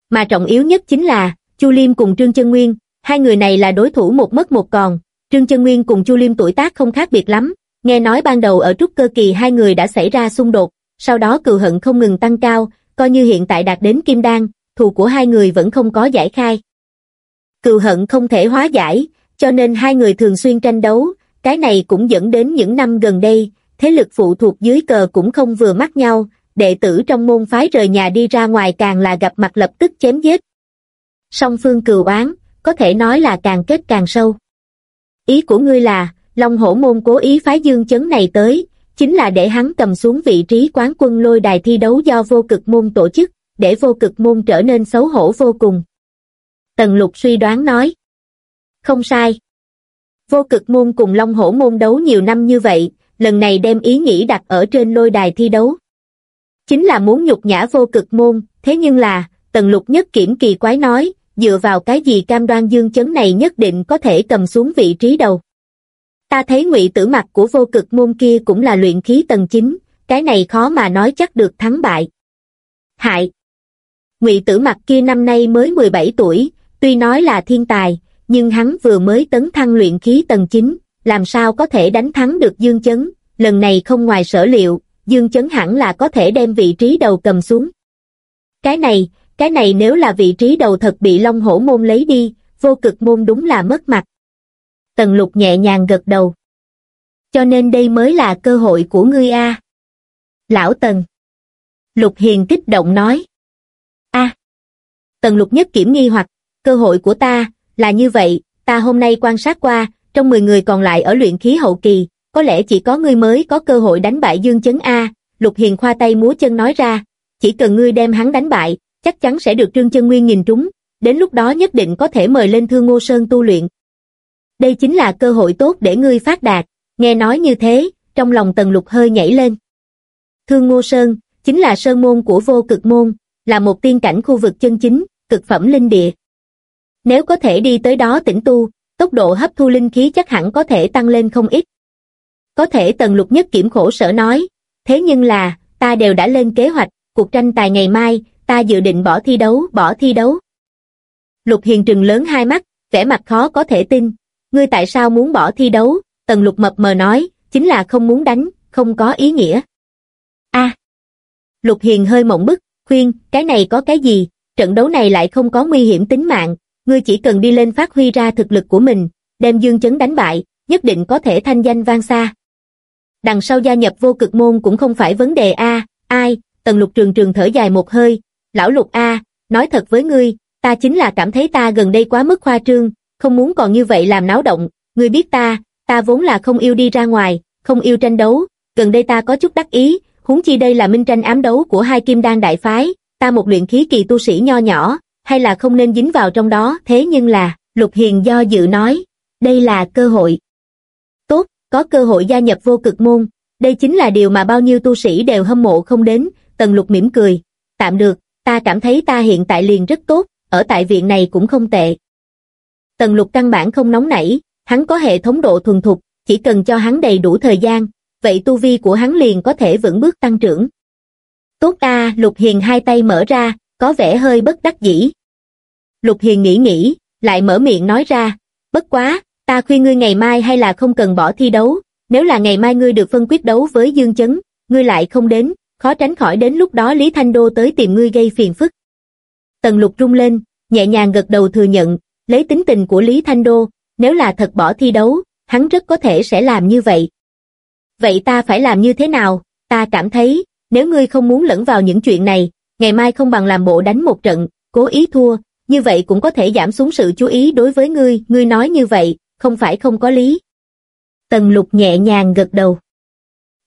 Mà trọng yếu nhất chính là, Chu Liêm cùng Trương Chân Nguyên, hai người này là đối thủ một mất một còn, Trương Chân Nguyên cùng Chu Liêm tuổi tác không khác biệt lắm, nghe nói ban đầu ở trúc cơ kỳ hai người đã xảy ra xung đột, sau đó cừu hận không ngừng tăng cao, coi như hiện tại đạt đến Kim Đan, thù của hai người vẫn không có giải khai. Cừu hận không thể hóa giải, cho nên hai người thường xuyên tranh đấu, cái này cũng dẫn đến những năm gần đây, thế lực phụ thuộc dưới cờ cũng không vừa mắt nhau, đệ tử trong môn phái rời nhà đi ra ngoài càng là gặp mặt lập tức chém giết. Song phương cừu oán, có thể nói là càng kết càng sâu. Ý của ngươi là, Long Hổ Môn cố ý phái dương chấn này tới, chính là để hắn cầm xuống vị trí quán quân lôi đài thi đấu do vô cực môn tổ chức, để vô cực môn trở nên xấu hổ vô cùng. Tần lục suy đoán nói. Không sai. Vô cực môn cùng Long Hổ môn đấu nhiều năm như vậy, lần này đem ý nghĩ đặt ở trên lôi đài thi đấu. Chính là muốn nhục nhã vô cực môn, thế nhưng là, tần lục nhất kiểm kỳ quái nói, dựa vào cái gì cam đoan dương chấn này nhất định có thể cầm xuống vị trí đầu. Ta thấy ngụy tử mặt của vô cực môn kia cũng là luyện khí tầng 9, cái này khó mà nói chắc được thắng bại. Hại! ngụy tử mặt kia năm nay mới 17 tuổi, tuy nói là thiên tài, nhưng hắn vừa mới tấn thăng luyện khí tầng 9, làm sao có thể đánh thắng được Dương Chấn, lần này không ngoài sở liệu, Dương Chấn hẳn là có thể đem vị trí đầu cầm xuống. Cái này, cái này nếu là vị trí đầu thật bị Long Hổ môn lấy đi, vô cực môn đúng là mất mặt. Tần lục nhẹ nhàng gật đầu. Cho nên đây mới là cơ hội của ngươi a. Lão Tần. Lục Hiền kích động nói. a Tần lục nhất kiểm nghi hoặc, cơ hội của ta, là như vậy, ta hôm nay quan sát qua, trong 10 người còn lại ở luyện khí hậu kỳ, có lẽ chỉ có ngươi mới có cơ hội đánh bại Dương Chấn A, Lục Hiền khoa tay múa chân nói ra, chỉ cần ngươi đem hắn đánh bại, chắc chắn sẽ được Trương Chân Nguyên nhìn trúng, đến lúc đó nhất định có thể mời lên Thương Ngô Sơn tu luyện. Đây chính là cơ hội tốt để ngươi phát đạt, nghe nói như thế, trong lòng Tần Lục hơi nhảy lên. Thương Ngô Sơn, chính là sơn môn của vô cực môn, là một tiên cảnh khu vực chân chính, cực phẩm linh địa. Nếu có thể đi tới đó tĩnh tu, tốc độ hấp thu linh khí chắc hẳn có thể tăng lên không ít. Có thể Tần Lục nhất kiểm khổ sở nói, thế nhưng là, ta đều đã lên kế hoạch, cuộc tranh tài ngày mai, ta dự định bỏ thi đấu, bỏ thi đấu. Lục Hiền trừng lớn hai mắt, vẻ mặt khó có thể tin. Ngươi tại sao muốn bỏ thi đấu? Tần Lục mập mờ nói, chính là không muốn đánh, không có ý nghĩa. a Lục Hiền hơi mộng bức, khuyên, cái này có cái gì? Trận đấu này lại không có nguy hiểm tính mạng. Ngươi chỉ cần đi lên phát huy ra thực lực của mình, đem dương chấn đánh bại, nhất định có thể thanh danh vang xa. Đằng sau gia nhập vô cực môn cũng không phải vấn đề A, ai, tần lục trường trường thở dài một hơi, lão lục A, nói thật với ngươi, ta chính là cảm thấy ta gần đây quá mức khoa trương, không muốn còn như vậy làm náo động, ngươi biết ta, ta vốn là không yêu đi ra ngoài, không yêu tranh đấu, gần đây ta có chút đắc ý, huống chi đây là minh tranh ám đấu của hai kim đan đại phái, ta một luyện khí kỳ tu sĩ nho nhỏ, hay là không nên dính vào trong đó, thế nhưng là, Lục Hiền do dự nói, đây là cơ hội. Tốt, có cơ hội gia nhập vô cực môn, đây chính là điều mà bao nhiêu tu sĩ đều hâm mộ không đến, Tần Lục mỉm cười, tạm được, ta cảm thấy ta hiện tại liền rất tốt, ở tại viện này cũng không tệ. Tần Lục căn bản không nóng nảy, hắn có hệ thống độ thuần thục, chỉ cần cho hắn đầy đủ thời gian, vậy tu vi của hắn liền có thể vững bước tăng trưởng. Tốt a, Lục Hiền hai tay mở ra, có vẻ hơi bất đắc dĩ. Lục Hiền nghĩ nghĩ, lại mở miệng nói ra, bất quá, ta khuyên ngươi ngày mai hay là không cần bỏ thi đấu, nếu là ngày mai ngươi được phân quyết đấu với Dương Chấn, ngươi lại không đến, khó tránh khỏi đến lúc đó Lý Thanh Đô tới tìm ngươi gây phiền phức. Tần lục rung lên, nhẹ nhàng gật đầu thừa nhận, lấy tính tình của Lý Thanh Đô, nếu là thật bỏ thi đấu, hắn rất có thể sẽ làm như vậy. Vậy ta phải làm như thế nào? Ta cảm thấy, nếu ngươi không muốn lẫn vào những chuyện này, ngày mai không bằng làm bộ đánh một trận, cố ý thua, như vậy cũng có thể giảm xuống sự chú ý đối với ngươi, ngươi nói như vậy, không phải không có lý. Tần lục nhẹ nhàng gật đầu.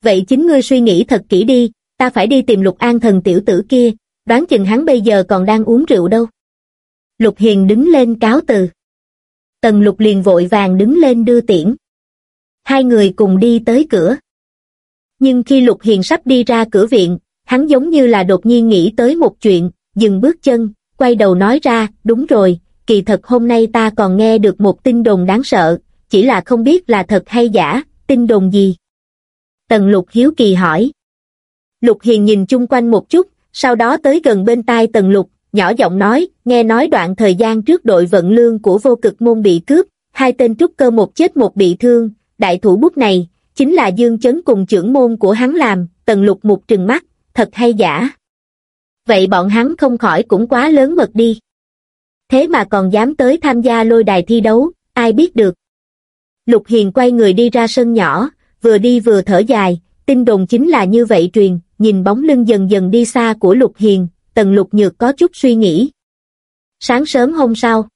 Vậy chính ngươi suy nghĩ thật kỹ đi, ta phải đi tìm lục an thần tiểu tử kia, đoán chừng hắn bây giờ còn đang uống rượu đâu. Lục Hiền đứng lên cáo từ. Tần lục liền vội vàng đứng lên đưa tiễn. Hai người cùng đi tới cửa. Nhưng khi Lục Hiền sắp đi ra cửa viện, hắn giống như là đột nhiên nghĩ tới một chuyện, dừng bước chân, quay đầu nói ra, đúng rồi, kỳ thật hôm nay ta còn nghe được một tin đồn đáng sợ, chỉ là không biết là thật hay giả, tin đồn gì. Tần lục hiếu kỳ hỏi. Lục hiền nhìn chung quanh một chút, sau đó tới gần bên tai tần lục, nhỏ giọng nói, nghe nói đoạn thời gian trước đội vận lương của vô cực môn bị cướp, hai tên trúc cơ một chết một bị thương, đại thủ bút này, chính là Dương Chấn cùng trưởng môn của hắn làm, tần lục một trừng mắt, thật hay giả. Vậy bọn hắn không khỏi cũng quá lớn mật đi. Thế mà còn dám tới tham gia lôi đài thi đấu, ai biết được. Lục Hiền quay người đi ra sân nhỏ, vừa đi vừa thở dài, tin đồn chính là như vậy truyền, nhìn bóng lưng dần dần đi xa của Lục Hiền, Tần Lục Nhược có chút suy nghĩ. Sáng sớm hôm sau,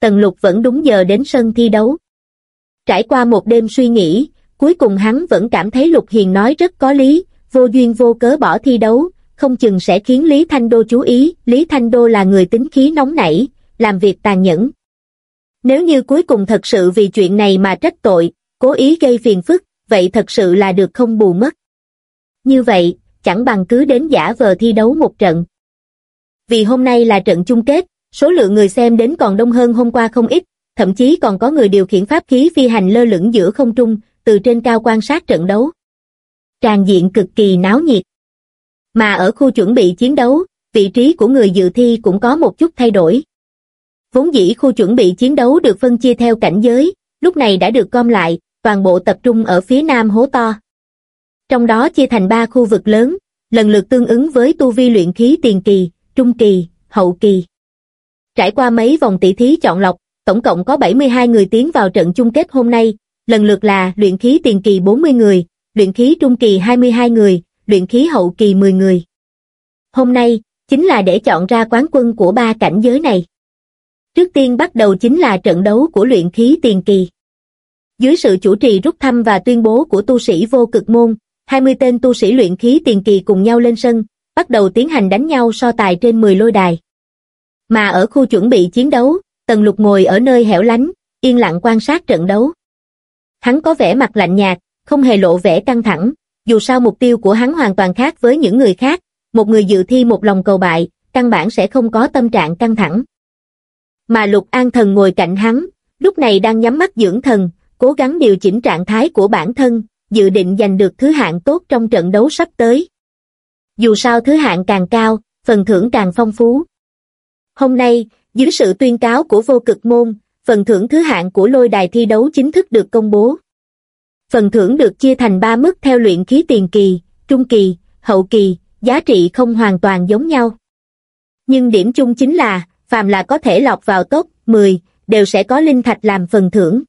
Tần Lục vẫn đúng giờ đến sân thi đấu. Trải qua một đêm suy nghĩ, cuối cùng hắn vẫn cảm thấy Lục Hiền nói rất có lý, vô duyên vô cớ bỏ thi đấu, không chừng sẽ khiến Lý Thanh Đô chú ý, Lý Thanh Đô là người tính khí nóng nảy, làm việc tàn nhẫn. Nếu như cuối cùng thật sự vì chuyện này mà trách tội, cố ý gây phiền phức, vậy thật sự là được không bù mất. Như vậy, chẳng bằng cứ đến giả vờ thi đấu một trận. Vì hôm nay là trận chung kết, số lượng người xem đến còn đông hơn hôm qua không ít, thậm chí còn có người điều khiển pháp khí phi hành lơ lửng giữa không trung, từ trên cao quan sát trận đấu. Tràn diện cực kỳ náo nhiệt. Mà ở khu chuẩn bị chiến đấu, vị trí của người dự thi cũng có một chút thay đổi. Vốn dĩ khu chuẩn bị chiến đấu được phân chia theo cảnh giới, lúc này đã được gom lại, toàn bộ tập trung ở phía nam hố to. Trong đó chia thành ba khu vực lớn, lần lượt tương ứng với tu vi luyện khí tiền kỳ, trung kỳ, hậu kỳ. Trải qua mấy vòng tỷ thí chọn lọc, tổng cộng có 72 người tiến vào trận chung kết hôm nay, lần lượt là luyện khí tiền kỳ 40 người, luyện khí trung kỳ 22 người, luyện khí hậu kỳ 10 người. Hôm nay, chính là để chọn ra quán quân của ba cảnh giới này. Trước tiên bắt đầu chính là trận đấu của luyện khí tiền kỳ. Dưới sự chủ trì rút thăm và tuyên bố của tu sĩ vô cực môn, 20 tên tu sĩ luyện khí tiền kỳ cùng nhau lên sân, bắt đầu tiến hành đánh nhau so tài trên 10 lôi đài. Mà ở khu chuẩn bị chiến đấu, Tần Lục ngồi ở nơi hẻo lánh, yên lặng quan sát trận đấu. Hắn có vẻ mặt lạnh nhạt, không hề lộ vẻ căng thẳng, dù sao mục tiêu của hắn hoàn toàn khác với những người khác, một người dự thi một lòng cầu bại, căn bản sẽ không có tâm trạng căng thẳng. Mà Lục An Thần ngồi cạnh hắn, lúc này đang nhắm mắt dưỡng thần, cố gắng điều chỉnh trạng thái của bản thân, dự định giành được thứ hạng tốt trong trận đấu sắp tới. Dù sao thứ hạng càng cao, phần thưởng càng phong phú. Hôm nay, dưới sự tuyên cáo của vô cực môn, phần thưởng thứ hạng của lôi đài thi đấu chính thức được công bố. Phần thưởng được chia thành 3 mức theo luyện khí tiền kỳ, trung kỳ, hậu kỳ, giá trị không hoàn toàn giống nhau. Nhưng điểm chung chính là, phàm là có thể lọt vào top 10, đều sẽ có linh thạch làm phần thưởng.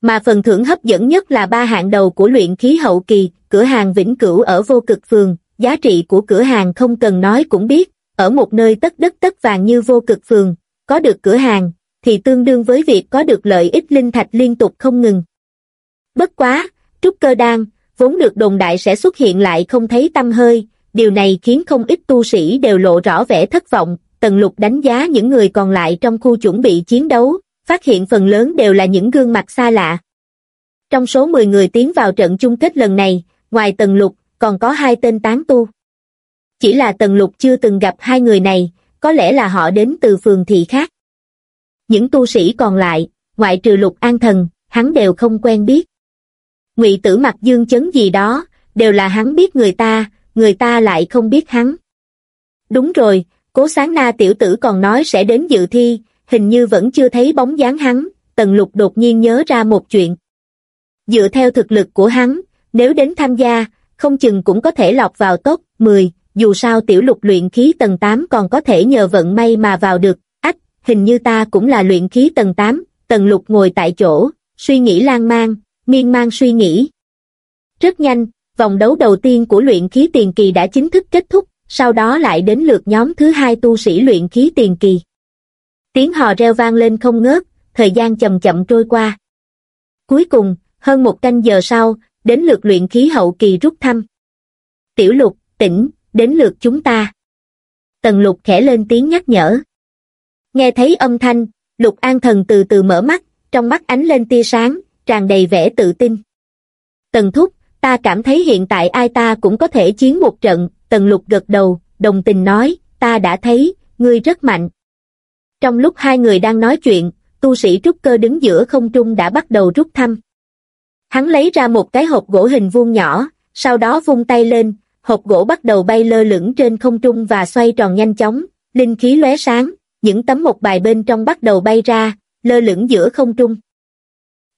Mà phần thưởng hấp dẫn nhất là ba hạng đầu của luyện khí hậu kỳ, cửa hàng vĩnh cửu ở vô cực phường, giá trị của cửa hàng không cần nói cũng biết, ở một nơi tất đất tất vàng như vô cực phường, có được cửa hàng, thì tương đương với việc có được lợi ích linh thạch liên tục không ngừng. Bất quá, trúc cơ đan, vốn được đồn đại sẽ xuất hiện lại không thấy tâm hơi, điều này khiến không ít tu sĩ đều lộ rõ vẻ thất vọng, Tần Lục đánh giá những người còn lại trong khu chuẩn bị chiến đấu, phát hiện phần lớn đều là những gương mặt xa lạ. Trong số 10 người tiến vào trận chung kết lần này, ngoài Tần Lục, còn có hai tên tán tu. Chỉ là Tần Lục chưa từng gặp hai người này, có lẽ là họ đến từ phường thị khác. Những tu sĩ còn lại, ngoại trừ Lục An Thần, hắn đều không quen biết. Ngụy Tử Mặc Dương chấn gì đó, đều là hắn biết người ta, người ta lại không biết hắn. Đúng rồi, cố sáng na tiểu tử còn nói sẽ đến dự thi, hình như vẫn chưa thấy bóng dáng hắn, Tần Lục đột nhiên nhớ ra một chuyện. Dựa theo thực lực của hắn, nếu đến tham gia, không chừng cũng có thể lọc vào top 10, dù sao tiểu lục luyện khí tầng 8 còn có thể nhờ vận may mà vào được, ách, hình như ta cũng là luyện khí tầng 8, tần lục ngồi tại chỗ, suy nghĩ lan man, miên man suy nghĩ. Rất nhanh, vòng đấu đầu tiên của luyện khí tiền kỳ đã chính thức kết thúc, sau đó lại đến lượt nhóm thứ hai tu sĩ luyện khí tiền kỳ. Tiếng hò reo vang lên không ngớt, thời gian chậm chậm trôi qua. Cuối cùng, hơn một canh giờ sau, đến lượt luyện khí hậu kỳ rút thăm. Tiểu lục, tỉnh, đến lượt chúng ta. Tần lục khẽ lên tiếng nhắc nhở. Nghe thấy âm thanh, lục an thần từ từ mở mắt, trong mắt ánh lên tia sáng, tràn đầy vẻ tự tin. Tần thúc, ta cảm thấy hiện tại ai ta cũng có thể chiến một trận, tần lục gật đầu, đồng tình nói, ta đã thấy, ngươi rất mạnh. Trong lúc hai người đang nói chuyện, tu sĩ trúc cơ đứng giữa không trung đã bắt đầu rút thăm. Hắn lấy ra một cái hộp gỗ hình vuông nhỏ, sau đó vung tay lên, hộp gỗ bắt đầu bay lơ lửng trên không trung và xoay tròn nhanh chóng, linh khí lóe sáng, những tấm một bài bên trong bắt đầu bay ra, lơ lửng giữa không trung.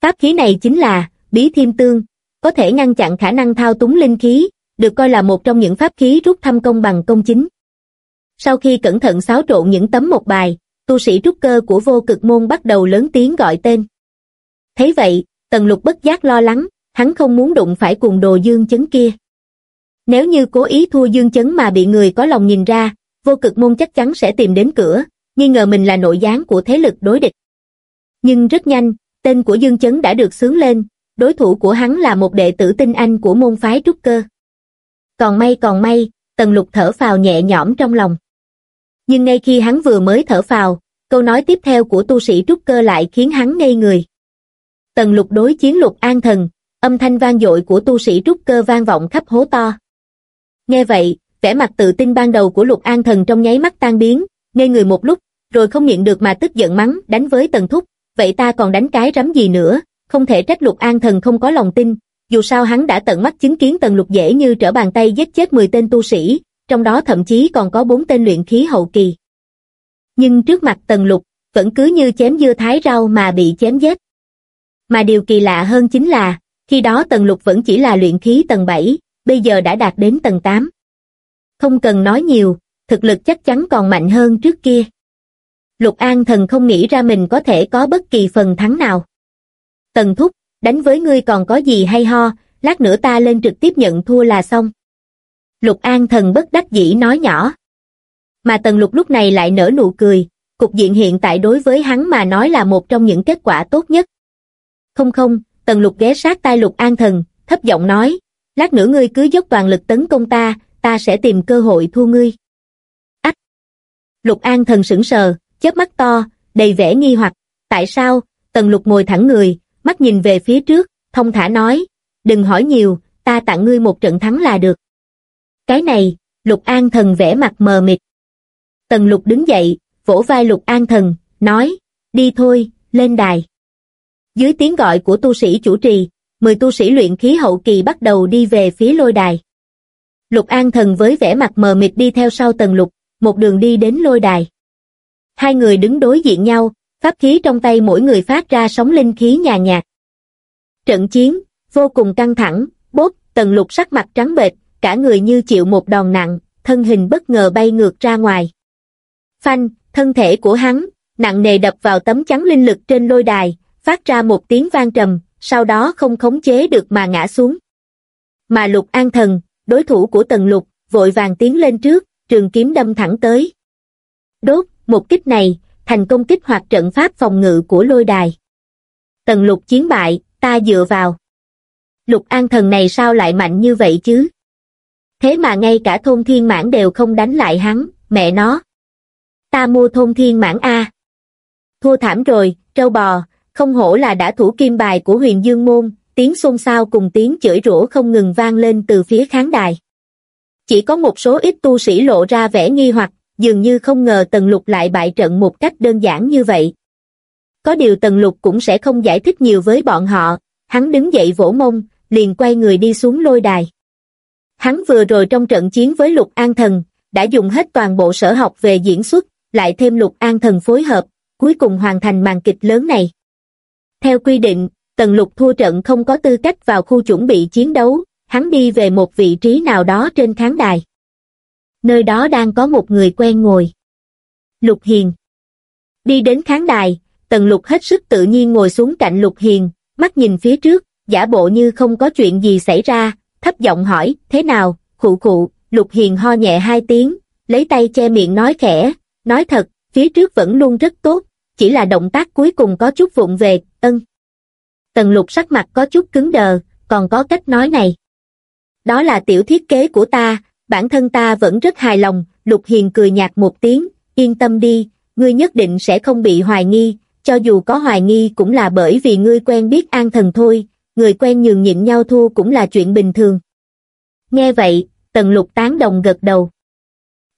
Pháp khí này chính là bí thiêm tương, có thể ngăn chặn khả năng thao túng linh khí, được coi là một trong những pháp khí rút thăm công bằng công chính. Sau khi cẩn thận xáo trộn những tấm một bài, tu sĩ trúc cơ của vô cực môn bắt đầu lớn tiếng gọi tên. Thấy vậy, tần lục bất giác lo lắng, hắn không muốn đụng phải cùng đồ dương chấn kia. Nếu như cố ý thua dương chấn mà bị người có lòng nhìn ra, vô cực môn chắc chắn sẽ tìm đến cửa, nghi ngờ mình là nội gián của thế lực đối địch. Nhưng rất nhanh, tên của Dương Chấn đã được sướng lên, đối thủ của hắn là một đệ tử tinh anh của môn phái trúc cơ. Còn may còn may, Tần Lục thở phào nhẹ nhõm trong lòng. Nhưng ngay khi hắn vừa mới thở phào, câu nói tiếp theo của tu sĩ trúc cơ lại khiến hắn ngây người. Tần Lục đối chiến Lục An Thần, âm thanh vang dội của tu sĩ trúc cơ vang vọng khắp hố to. Nghe vậy, vẻ mặt tự tin ban đầu của Lục An Thần trong nháy mắt tan biến, ngây người một lúc, rồi không nhịn được mà tức giận mắng đánh với Tần Thúc, vậy ta còn đánh cái rắm gì nữa, không thể trách Lục An Thần không có lòng tin, dù sao hắn đã tận mắt chứng kiến Tần Lục dễ như trở bàn tay giết chết 10 tên tu sĩ, trong đó thậm chí còn có 4 tên luyện khí hậu kỳ. Nhưng trước mặt Tần Lục, vẫn cứ như chém dưa thái rau mà bị chém giết. Mà điều kỳ lạ hơn chính là, khi đó Tần Lục vẫn chỉ là luyện khí tầng 7, bây giờ đã đạt đến tầng 8. Không cần nói nhiều, thực lực chắc chắn còn mạnh hơn trước kia. Lục An Thần không nghĩ ra mình có thể có bất kỳ phần thắng nào. Tần Thúc, đánh với ngươi còn có gì hay ho, lát nữa ta lên trực tiếp nhận thua là xong. Lục An Thần bất đắc dĩ nói nhỏ. Mà Tần Lục lúc này lại nở nụ cười, cục diện hiện tại đối với hắn mà nói là một trong những kết quả tốt nhất. Không không, Tần Lục ghé sát tai Lục An Thần, thấp giọng nói, lát nữa ngươi cứ dốc toàn lực tấn công ta, ta sẽ tìm cơ hội thua ngươi. Ách! Lục An Thần sững sờ, chớp mắt to, đầy vẻ nghi hoặc, tại sao, tần lục ngồi thẳng người, mắt nhìn về phía trước, thông thả nói, đừng hỏi nhiều, ta tặng ngươi một trận thắng là được. Cái này, lục an thần vẻ mặt mờ mịt. Tần lục đứng dậy, vỗ vai lục an thần, nói, đi thôi, lên đài. Dưới tiếng gọi của tu sĩ chủ trì, 10 tu sĩ luyện khí hậu kỳ bắt đầu đi về phía lôi đài. Lục An Thần với vẻ mặt mờ mịt đi theo sau tần lục, một đường đi đến lôi đài. Hai người đứng đối diện nhau, pháp khí trong tay mỗi người phát ra sóng linh khí nhà nhạt. Trận chiến, vô cùng căng thẳng, bốt, tần lục sắc mặt trắng bệch, cả người như chịu một đòn nặng, thân hình bất ngờ bay ngược ra ngoài. Phanh, thân thể của hắn, nặng nề đập vào tấm chắn linh lực trên lôi đài, phát ra một tiếng vang trầm, sau đó không khống chế được mà ngã xuống. Mà lục an thần, đối thủ của tần lục, vội vàng tiến lên trước, trường kiếm đâm thẳng tới. Đốt, một kích này, thành công kích hoạt trận pháp phòng ngự của lôi đài. Tần lục chiến bại, ta dựa vào. Lục an thần này sao lại mạnh như vậy chứ? Thế mà ngay cả thôn thiên mãn đều không đánh lại hắn, mẹ nó. Ta mua thôn thiên mãn A. Thua thảm rồi, trâu bò, không hổ là đã thủ kim bài của huyền dương môn, tiếng xôn xao cùng tiếng chửi rủa không ngừng vang lên từ phía khán đài. Chỉ có một số ít tu sĩ lộ ra vẻ nghi hoặc, dường như không ngờ Tần Lục lại bại trận một cách đơn giản như vậy. Có điều Tần Lục cũng sẽ không giải thích nhiều với bọn họ, hắn đứng dậy vỗ mông, liền quay người đi xuống lôi đài. Hắn vừa rồi trong trận chiến với Lục An Thần, đã dùng hết toàn bộ sở học về diễn xuất, lại thêm Lục An Thần phối hợp, cuối cùng hoàn thành màn kịch lớn này. Theo quy định, Tần Lục thua trận không có tư cách vào khu chuẩn bị chiến đấu, hắn đi về một vị trí nào đó trên khán đài. Nơi đó đang có một người quen ngồi. Lục Hiền. Đi đến khán đài, Tần Lục hết sức tự nhiên ngồi xuống cạnh Lục Hiền, mắt nhìn phía trước, giả bộ như không có chuyện gì xảy ra, thấp giọng hỏi, thế nào, khụ khụ, Lục Hiền ho nhẹ hai tiếng, lấy tay che miệng nói khẽ, nói thật, phía trước vẫn luôn rất tốt, chỉ là động tác cuối cùng có chút vụng về, ân. Tần Lục sắc mặt có chút cứng đờ, còn có cách nói này. Đó là tiểu thiết kế của ta, bản thân ta vẫn rất hài lòng, Lục Hiền cười nhạt một tiếng, yên tâm đi, ngươi nhất định sẽ không bị hoài nghi, cho dù có hoài nghi cũng là bởi vì ngươi quen biết an thần thôi, người quen nhường nhịn nhau thua cũng là chuyện bình thường. Nghe vậy, Tần Lục tán đồng gật đầu.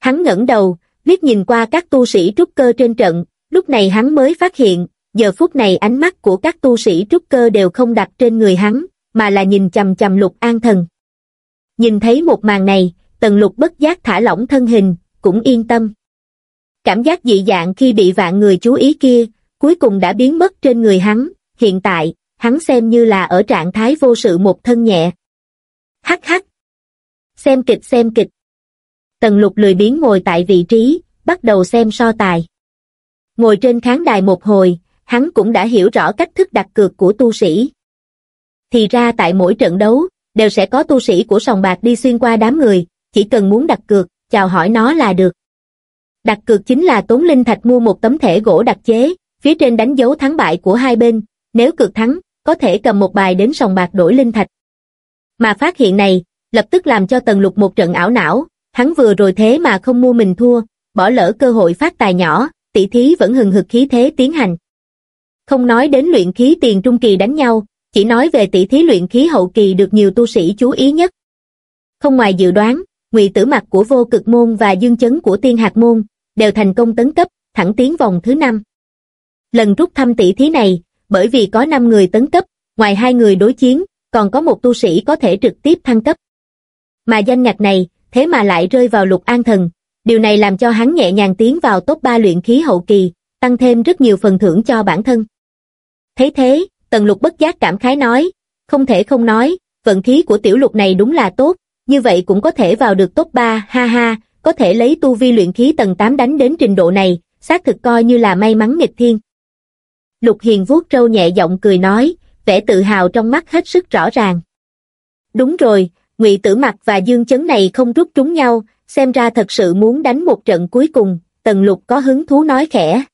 Hắn ngẩng đầu, liếc nhìn qua các tu sĩ trúc cơ trên trận, lúc này hắn mới phát hiện, giờ phút này ánh mắt của các tu sĩ trúc cơ đều không đặt trên người hắn, mà là nhìn chầm chầm Lục An Thần. Nhìn thấy một màn này, Tần Lục bất giác thả lỏng thân hình, cũng yên tâm. Cảm giác dị dạng khi bị vạn người chú ý kia, cuối cùng đã biến mất trên người hắn, hiện tại, hắn xem như là ở trạng thái vô sự một thân nhẹ. Hắc hắc. Xem kịch xem kịch. Tần lục lười biến ngồi tại vị trí, bắt đầu xem so tài. Ngồi trên khán đài một hồi, hắn cũng đã hiểu rõ cách thức đặt cược của tu sĩ. Thì ra tại mỗi trận đấu, đều sẽ có tu sĩ của sòng bạc đi xuyên qua đám người, chỉ cần muốn đặt cược, chào hỏi nó là được. Đặt cược chính là tốn linh thạch mua một tấm thẻ gỗ đặc chế, phía trên đánh dấu thắng bại của hai bên, nếu cược thắng, có thể cầm một bài đến sòng bạc đổi linh thạch. Mà phát hiện này, lập tức làm cho Tần Lục một trận ảo não, hắn vừa rồi thế mà không mua mình thua, bỏ lỡ cơ hội phát tài nhỏ, tỷ thí vẫn hừng hực khí thế tiến hành. Không nói đến luyện khí tiền trung kỳ đánh nhau, chỉ nói về tỷ thí luyện khí hậu kỳ được nhiều tu sĩ chú ý nhất. Không ngoài dự đoán, ngụy tử mặt của vô cực môn và dương chấn của tiên hạt môn, đều thành công tấn cấp, thẳng tiến vòng thứ năm. Lần rút thăm tỷ thí này, bởi vì có 5 người tấn cấp, ngoài hai người đối chiến, còn có một tu sĩ có thể trực tiếp thăng cấp. Mà danh ngạch này, thế mà lại rơi vào lục an thần, điều này làm cho hắn nhẹ nhàng tiến vào top 3 luyện khí hậu kỳ, tăng thêm rất nhiều phần thưởng cho bản thân. Thế thế, tần lục bất giác cảm khái nói, không thể không nói, vận khí của tiểu lục này đúng là tốt, như vậy cũng có thể vào được top 3, ha ha, có thể lấy tu vi luyện khí tầng 8 đánh đến trình độ này, xác thực coi như là may mắn nghịch thiên. Lục Hiền vuốt râu nhẹ giọng cười nói, vẻ tự hào trong mắt hết sức rõ ràng. Đúng rồi, Ngụy Tử Mặc và Dương Chấn này không rút trúng nhau, xem ra thật sự muốn đánh một trận cuối cùng, Tần Lục có hứng thú nói khẽ.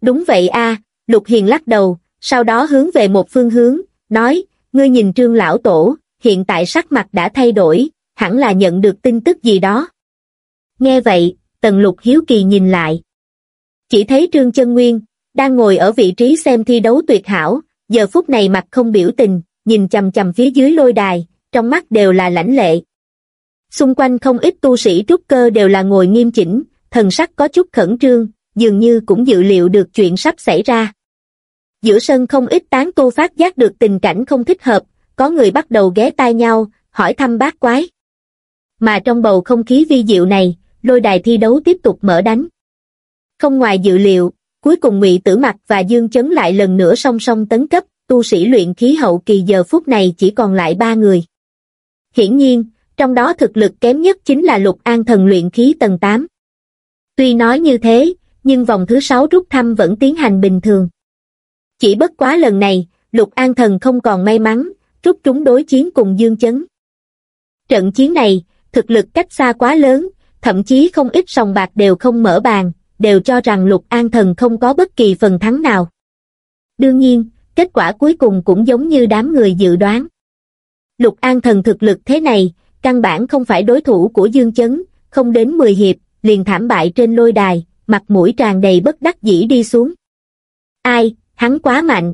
Đúng vậy a, Lục Hiền lắc đầu, sau đó hướng về một phương hướng, nói, ngươi nhìn trương lão tổ, hiện tại sắc mặt đã thay đổi, hẳn là nhận được tin tức gì đó. Nghe vậy, Tần Lục hiếu kỳ nhìn lại. Chỉ thấy Trương Chân Nguyên, đang ngồi ở vị trí xem thi đấu tuyệt hảo, giờ phút này mặt không biểu tình, nhìn chầm chầm phía dưới lôi đài, trong mắt đều là lãnh lệ. Xung quanh không ít tu sĩ trúc cơ đều là ngồi nghiêm chỉnh, thần sắc có chút khẩn trương, dường như cũng dự liệu được chuyện sắp xảy ra. Giữa sân không ít tán tu phát giác được tình cảnh không thích hợp, có người bắt đầu ghé tai nhau, hỏi thăm bác quái. Mà trong bầu không khí vi diệu này, lôi đài thi đấu tiếp tục mở đánh. Không ngoài dự liệu, Cuối cùng Ngụy Tử Mặc và Dương Chấn lại lần nữa song song tấn cấp, tu sĩ luyện khí hậu kỳ giờ phút này chỉ còn lại ba người. Hiển nhiên, trong đó thực lực kém nhất chính là Lục An Thần luyện khí tầng 8. Tuy nói như thế, nhưng vòng thứ sáu rút thăm vẫn tiến hành bình thường. Chỉ bất quá lần này, Lục An Thần không còn may mắn, rút chúng đối chiến cùng Dương Chấn. Trận chiến này, thực lực cách xa quá lớn, thậm chí không ít sòng bạc đều không mở bàn, đều cho rằng Lục An Thần không có bất kỳ phần thắng nào. Đương nhiên, kết quả cuối cùng cũng giống như đám người dự đoán. Lục An Thần thực lực thế này, căn bản không phải đối thủ của Dương Chấn, không đến 10 hiệp, liền thảm bại trên lôi đài, mặt mũi tràn đầy bất đắc dĩ đi xuống. Ai, hắn quá mạnh.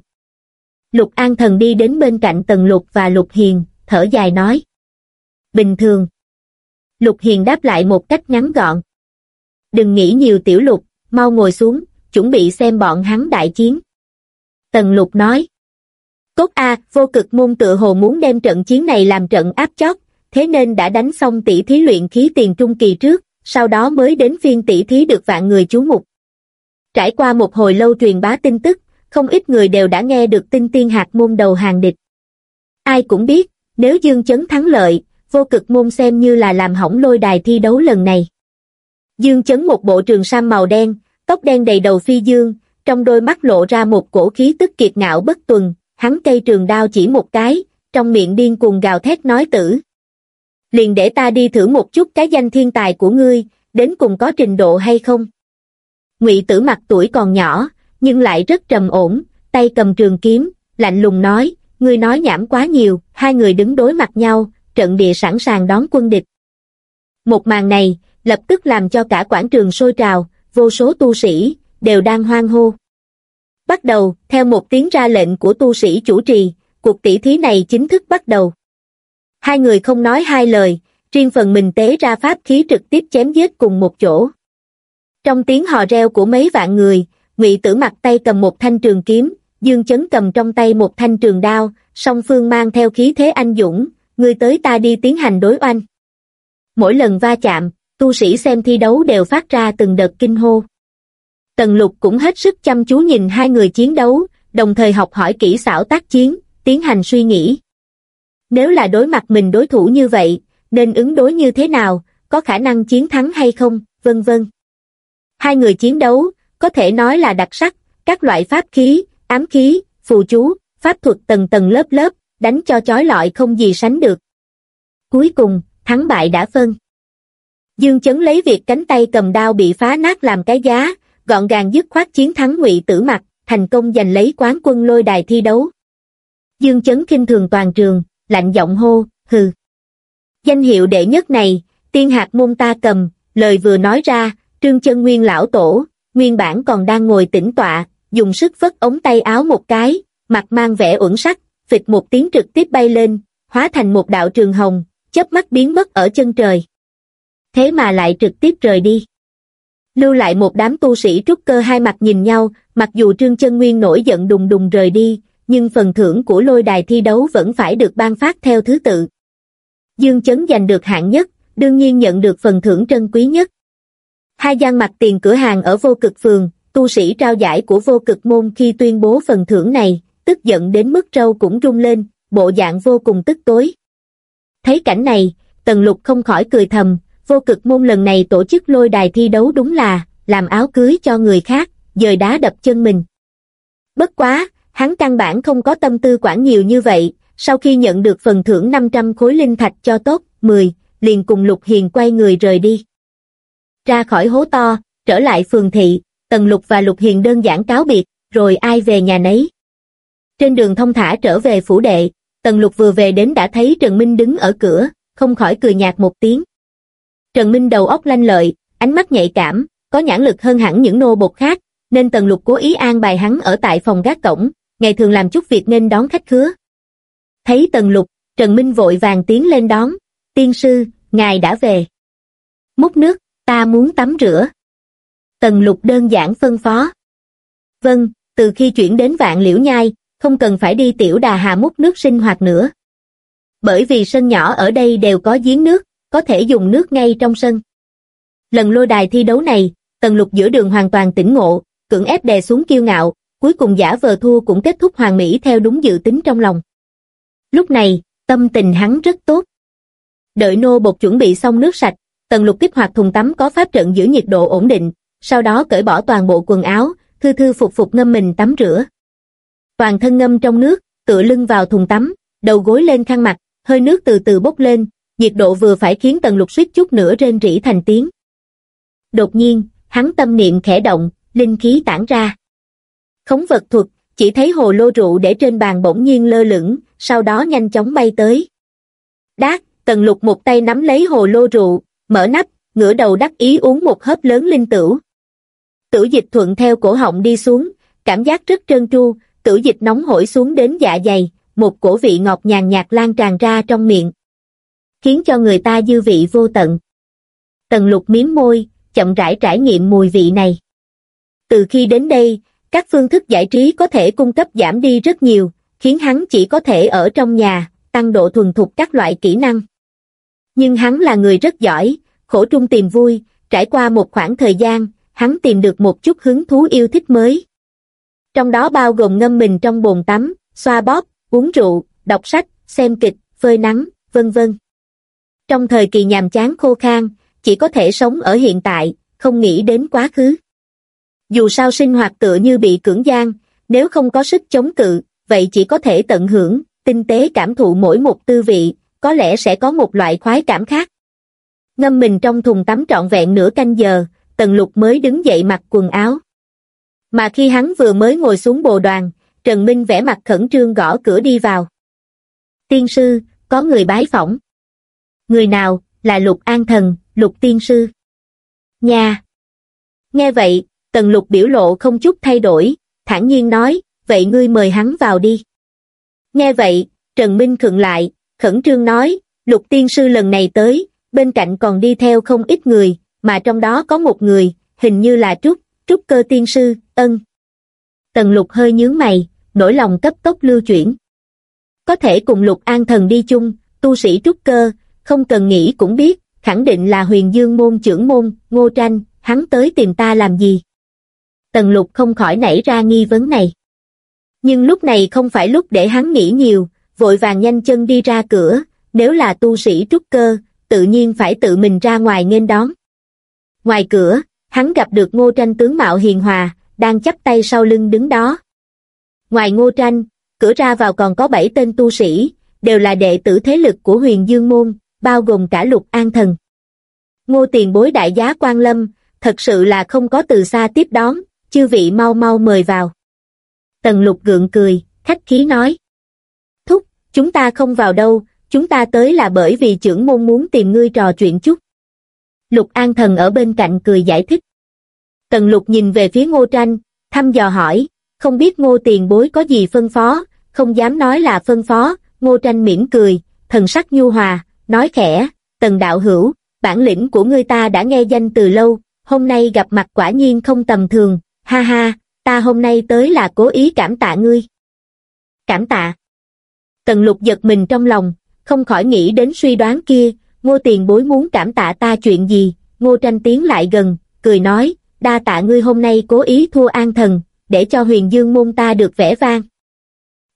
Lục An Thần đi đến bên cạnh Tần Lục và Lục Hiền, thở dài nói. Bình thường. Lục Hiền đáp lại một cách ngắn gọn. Đừng nghĩ nhiều tiểu lục, mau ngồi xuống, chuẩn bị xem bọn hắn đại chiến. Tần Lục nói. Cốt A, vô cực môn tự hồ muốn đem trận chiến này làm trận áp chót, thế nên đã đánh xong tỷ thí luyện khí tiền trung kỳ trước, sau đó mới đến phiên tỷ thí được vạn người chú mục. Trải qua một hồi lâu truyền bá tin tức, không ít người đều đã nghe được tin tiên hạt môn đầu hàng địch. Ai cũng biết, nếu Dương Chấn thắng lợi, vô cực môn xem như là làm hỏng lôi đài thi đấu lần này. Dương Chấn một bộ trường sam màu đen, tóc đen đầy đầu phi dương, trong đôi mắt lộ ra một cổ khí tức kiệt ngạo bất tuần, hắn cây trường đao chỉ một cái, trong miệng điên cuồng gào thét nói tử. Liền để ta đi thử một chút cái danh thiên tài của ngươi, đến cùng có trình độ hay không? Ngụy tử mặt tuổi còn nhỏ, nhưng lại rất trầm ổn, tay cầm trường kiếm, lạnh lùng nói, ngươi nói nhảm quá nhiều, hai người đứng đối mặt nhau, trận địa sẵn sàng đón quân địch. Một màn này, lập tức làm cho cả quảng trường sôi trào, vô số tu sĩ, đều đang hoang hô. Bắt đầu, theo một tiếng ra lệnh của tu sĩ chủ trì, cuộc tỷ thí này chính thức bắt đầu. Hai người không nói hai lời, riêng phần mình tế ra pháp khí trực tiếp chém giết cùng một chỗ. Trong tiếng hò reo của mấy vạn người, ngụy tử mặt tay cầm một thanh trường kiếm, dương chấn cầm trong tay một thanh trường đao, song phương mang theo khí thế anh dũng, người tới ta đi tiến hành đối oanh. Mỗi lần va chạm, tu sĩ xem thi đấu đều phát ra từng đợt kinh hô. Tần lục cũng hết sức chăm chú nhìn hai người chiến đấu, đồng thời học hỏi kỹ xảo tác chiến, tiến hành suy nghĩ. Nếu là đối mặt mình đối thủ như vậy, nên ứng đối như thế nào, có khả năng chiến thắng hay không, vân vân. Hai người chiến đấu, có thể nói là đặc sắc, các loại pháp khí, ám khí, phù chú, pháp thuật tầng tầng lớp lớp, đánh cho chói lọi không gì sánh được. Cuối cùng, thắng bại đã phân. Dương chấn lấy việc cánh tay cầm đao bị phá nát làm cái giá, gọn gàng dứt khoát chiến thắng ngụy tử mặt, thành công giành lấy quán quân lôi đài thi đấu. Dương chấn kinh thường toàn trường, lạnh giọng hô, hừ. Danh hiệu đệ nhất này, tiên hạt môn ta cầm, lời vừa nói ra, trương chân nguyên lão tổ, nguyên bản còn đang ngồi tĩnh tọa, dùng sức vất ống tay áo một cái, mặt mang vẻ uẩn sắc, phịch một tiếng trực tiếp bay lên, hóa thành một đạo trường hồng, chớp mắt biến mất ở chân trời. Thế mà lại trực tiếp rời đi. Lưu lại một đám tu sĩ trúc cơ hai mặt nhìn nhau, mặc dù Trương Chân Nguyên nổi giận đùng đùng rời đi, nhưng phần thưởng của lôi đài thi đấu vẫn phải được ban phát theo thứ tự. Dương Chấn giành được hạng nhất, đương nhiên nhận được phần thưởng trân quý nhất. Hai gian mặt tiền cửa hàng ở vô cực phường, tu sĩ trao giải của vô cực môn khi tuyên bố phần thưởng này, tức giận đến mức trâu cũng rung lên, bộ dạng vô cùng tức tối. Thấy cảnh này, Tần Lục không khỏi cười thầm, vô cực môn lần này tổ chức lôi đài thi đấu đúng là, làm áo cưới cho người khác, dời đá đập chân mình. Bất quá, hắn căn bản không có tâm tư quản nhiều như vậy, sau khi nhận được phần thưởng 500 khối linh thạch cho tốt, 10, liền cùng Lục Hiền quay người rời đi. Ra khỏi hố to, trở lại phường thị, Tần Lục và Lục Hiền đơn giản cáo biệt, rồi ai về nhà nấy. Trên đường thông thả trở về phủ đệ, Tần Lục vừa về đến đã thấy Trần Minh đứng ở cửa, không khỏi cười nhạt một tiếng. Trần Minh đầu óc lanh lợi, ánh mắt nhạy cảm, có nhãn lực hơn hẳn những nô bộc khác, nên Tần Lục cố ý an bài hắn ở tại phòng gác cổng, ngày thường làm chút việc nên đón khách khứa. Thấy Tần Lục, Trần Minh vội vàng tiến lên đón, tiên sư, ngài đã về. Múc nước, ta muốn tắm rửa. Tần Lục đơn giản phân phó. Vâng, từ khi chuyển đến vạn liễu nhai, không cần phải đi tiểu đà hà múc nước sinh hoạt nữa. Bởi vì sân nhỏ ở đây đều có giếng nước, có thể dùng nước ngay trong sân. Lần lôi đài thi đấu này, Tần Lục giữa đường hoàn toàn tỉnh ngộ, cưỡng ép đè xuống kiêu ngạo, cuối cùng giả vờ thua cũng kết thúc hoàn mỹ theo đúng dự tính trong lòng. Lúc này, tâm tình hắn rất tốt. Đợi nô bột chuẩn bị xong nước sạch, Tần Lục kích hoạt thùng tắm có pháp trận giữ nhiệt độ ổn định, sau đó cởi bỏ toàn bộ quần áo, thư thư phục phục ngâm mình tắm rửa. Toàn thân ngâm trong nước, tựa lưng vào thùng tắm, đầu gối lên khăn mặt, hơi nước từ từ bốc lên, nhiệt độ vừa phải khiến Tần Lục suýt chút nữa rên rỉ thành tiếng. Đột nhiên, hắn tâm niệm khẽ động, linh khí tản ra. Khống vật thuật, chỉ thấy hồ lô rượu để trên bàn bỗng nhiên lơ lửng, sau đó nhanh chóng bay tới. Đát, tần lục một tay nắm lấy hồ lô rượu, mở nắp, ngửa đầu đắc ý uống một hớp lớn linh tửu. Tử dịch thuận theo cổ họng đi xuống, cảm giác rất trơn tru, tử dịch nóng hổi xuống đến dạ dày, một cổ vị ngọt nhàn nhạt lan tràn ra trong miệng. Khiến cho người ta dư vị vô tận. Tần lục miếm môi, chậm rãi trải nghiệm mùi vị này. Từ khi đến đây, các phương thức giải trí có thể cung cấp giảm đi rất nhiều, khiến hắn chỉ có thể ở trong nhà, tăng độ thuần thục các loại kỹ năng. Nhưng hắn là người rất giỏi, khổ trung tìm vui, trải qua một khoảng thời gian, hắn tìm được một chút hứng thú yêu thích mới. Trong đó bao gồm ngâm mình trong bồn tắm, xoa bóp, uống rượu, đọc sách, xem kịch, phơi nắng, vân vân. Trong thời kỳ nhàm chán khô khan, chỉ có thể sống ở hiện tại, không nghĩ đến quá khứ. Dù sao sinh hoạt tựa như bị cưỡng gian, nếu không có sức chống cự, vậy chỉ có thể tận hưởng, tinh tế cảm thụ mỗi một tư vị, có lẽ sẽ có một loại khoái cảm khác. Ngâm mình trong thùng tắm trọn vẹn nửa canh giờ, Tần Lục mới đứng dậy mặc quần áo. Mà khi hắn vừa mới ngồi xuống bồ đoàn, Trần Minh vẽ mặt khẩn trương gõ cửa đi vào. Tiên sư, có người bái phỏng. Người nào, là Lục An Thần, Lục Tiên sư. Nha! Nghe vậy, Tần Lục biểu lộ không chút thay đổi, thản nhiên nói, vậy ngươi mời hắn vào đi. Nghe vậy, Trần Minh khựng lại, khẩn trương nói, Lục Tiên sư lần này tới, bên cạnh còn đi theo không ít người, mà trong đó có một người, hình như là Trúc, Trúc cơ tiên sư, ân. Tần lục hơi nhướng mày, nỗi lòng cấp tốc lưu chuyển. Có thể cùng lục an thần đi chung, tu sĩ trúc cơ, không cần nghĩ cũng biết, khẳng định là huyền dương môn trưởng môn, ngô tranh, hắn tới tìm ta làm gì. Tần lục không khỏi nảy ra nghi vấn này. Nhưng lúc này không phải lúc để hắn nghĩ nhiều, vội vàng nhanh chân đi ra cửa, nếu là tu sĩ trúc cơ, tự nhiên phải tự mình ra ngoài nghênh đón. Ngoài cửa, hắn gặp được ngô tranh tướng mạo hiền hòa, đang chắp tay sau lưng đứng đó. Ngoài ngô tranh, cửa ra vào còn có bảy tên tu sĩ, đều là đệ tử thế lực của huyền dương môn, bao gồm cả lục an thần. Ngô tiền bối đại giá quan lâm, thật sự là không có từ xa tiếp đón, chư vị mau mau mời vào. Tần lục gượng cười, khách khí nói. Chúng ta không vào đâu, chúng ta tới là bởi vì trưởng môn muốn tìm ngươi trò chuyện chút. Lục An Thần ở bên cạnh cười giải thích. Tần Lục nhìn về phía Ngô Tranh, thăm dò hỏi, không biết Ngô Tiền Bối có gì phân phó, không dám nói là phân phó, Ngô Tranh mỉm cười, thần sắc nhu hòa, nói khẽ, Tần Đạo Hữu, bản lĩnh của ngươi ta đã nghe danh từ lâu, hôm nay gặp mặt quả nhiên không tầm thường, ha ha, ta hôm nay tới là cố ý cảm tạ ngươi. Cảm tạ. Tần Lục giật mình trong lòng, không khỏi nghĩ đến suy đoán kia, ngô tiền bối muốn cảm tạ ta chuyện gì, ngô tranh tiến lại gần, cười nói, đa tạ ngươi hôm nay cố ý thua an thần, để cho huyền dương môn ta được vẽ vang.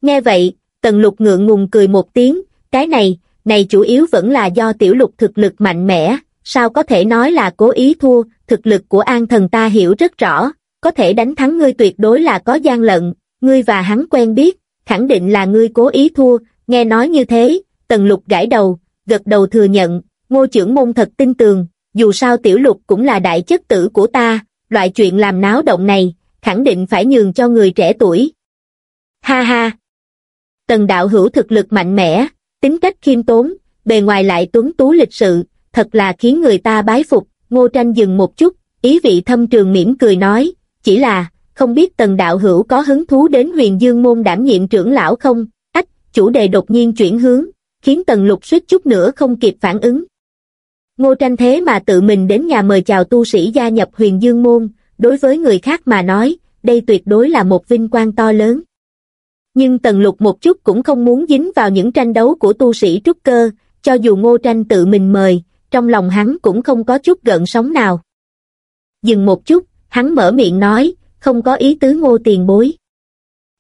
Nghe vậy, tần lục ngượng ngùng cười một tiếng, cái này, này chủ yếu vẫn là do tiểu lục thực lực mạnh mẽ, sao có thể nói là cố ý thua, thực lực của an thần ta hiểu rất rõ, có thể đánh thắng ngươi tuyệt đối là có gian lận, ngươi và hắn quen biết, khẳng định là ngươi cố ý thua, nghe nói như thế, tần lục gãi đầu, gật đầu thừa nhận, ngô trưởng môn thật tin tường, dù sao tiểu lục cũng là đại chất tử của ta, loại chuyện làm náo động này, khẳng định phải nhường cho người trẻ tuổi. Ha ha! Tần đạo hữu thực lực mạnh mẽ, tính cách khiêm tốn, bề ngoài lại tuấn tú lịch sự, thật là khiến người ta bái phục, ngô tranh dừng một chút, ý vị thâm trường mỉm cười nói, chỉ là, không biết tần đạo hữu có hứng thú đến huyền dương môn đảm nhiệm trưởng lão không, ách, chủ đề đột nhiên chuyển hướng, khiến tần lục suýt chút nữa không kịp phản ứng. Ngô tranh thế mà tự mình đến nhà mời chào tu sĩ gia nhập huyền dương môn, đối với người khác mà nói, đây tuyệt đối là một vinh quang to lớn. Nhưng tần lục một chút cũng không muốn dính vào những tranh đấu của tu sĩ trúc cơ, cho dù ngô tranh tự mình mời, trong lòng hắn cũng không có chút gợn sóng nào. Dừng một chút, hắn mở miệng nói, không có ý tứ ngô tiền bối.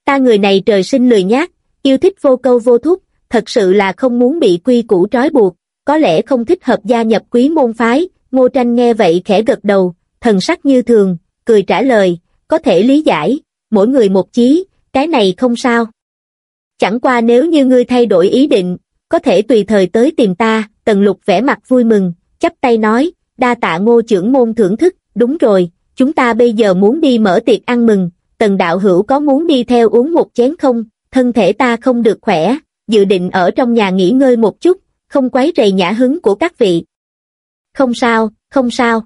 Ta người này trời sinh lười nhát, yêu thích vô câu vô thúc, thật sự là không muốn bị quy củ trói buộc, có lẽ không thích hợp gia nhập quý môn phái, ngô tranh nghe vậy khẽ gật đầu, thần sắc như thường, cười trả lời, có thể lý giải, mỗi người một chí, cái này không sao. Chẳng qua nếu như ngươi thay đổi ý định, có thể tùy thời tới tìm ta, tần lục vẻ mặt vui mừng, chắp tay nói, đa tạ ngô trưởng môn thưởng thức, đúng rồi, chúng ta bây giờ muốn đi mở tiệc ăn mừng, tần đạo hữu có muốn đi theo uống một chén không, thân thể ta không được khỏe, dự định ở trong nhà nghỉ ngơi một chút, không quấy rầy nhã hứng của các vị. Không sao, không sao.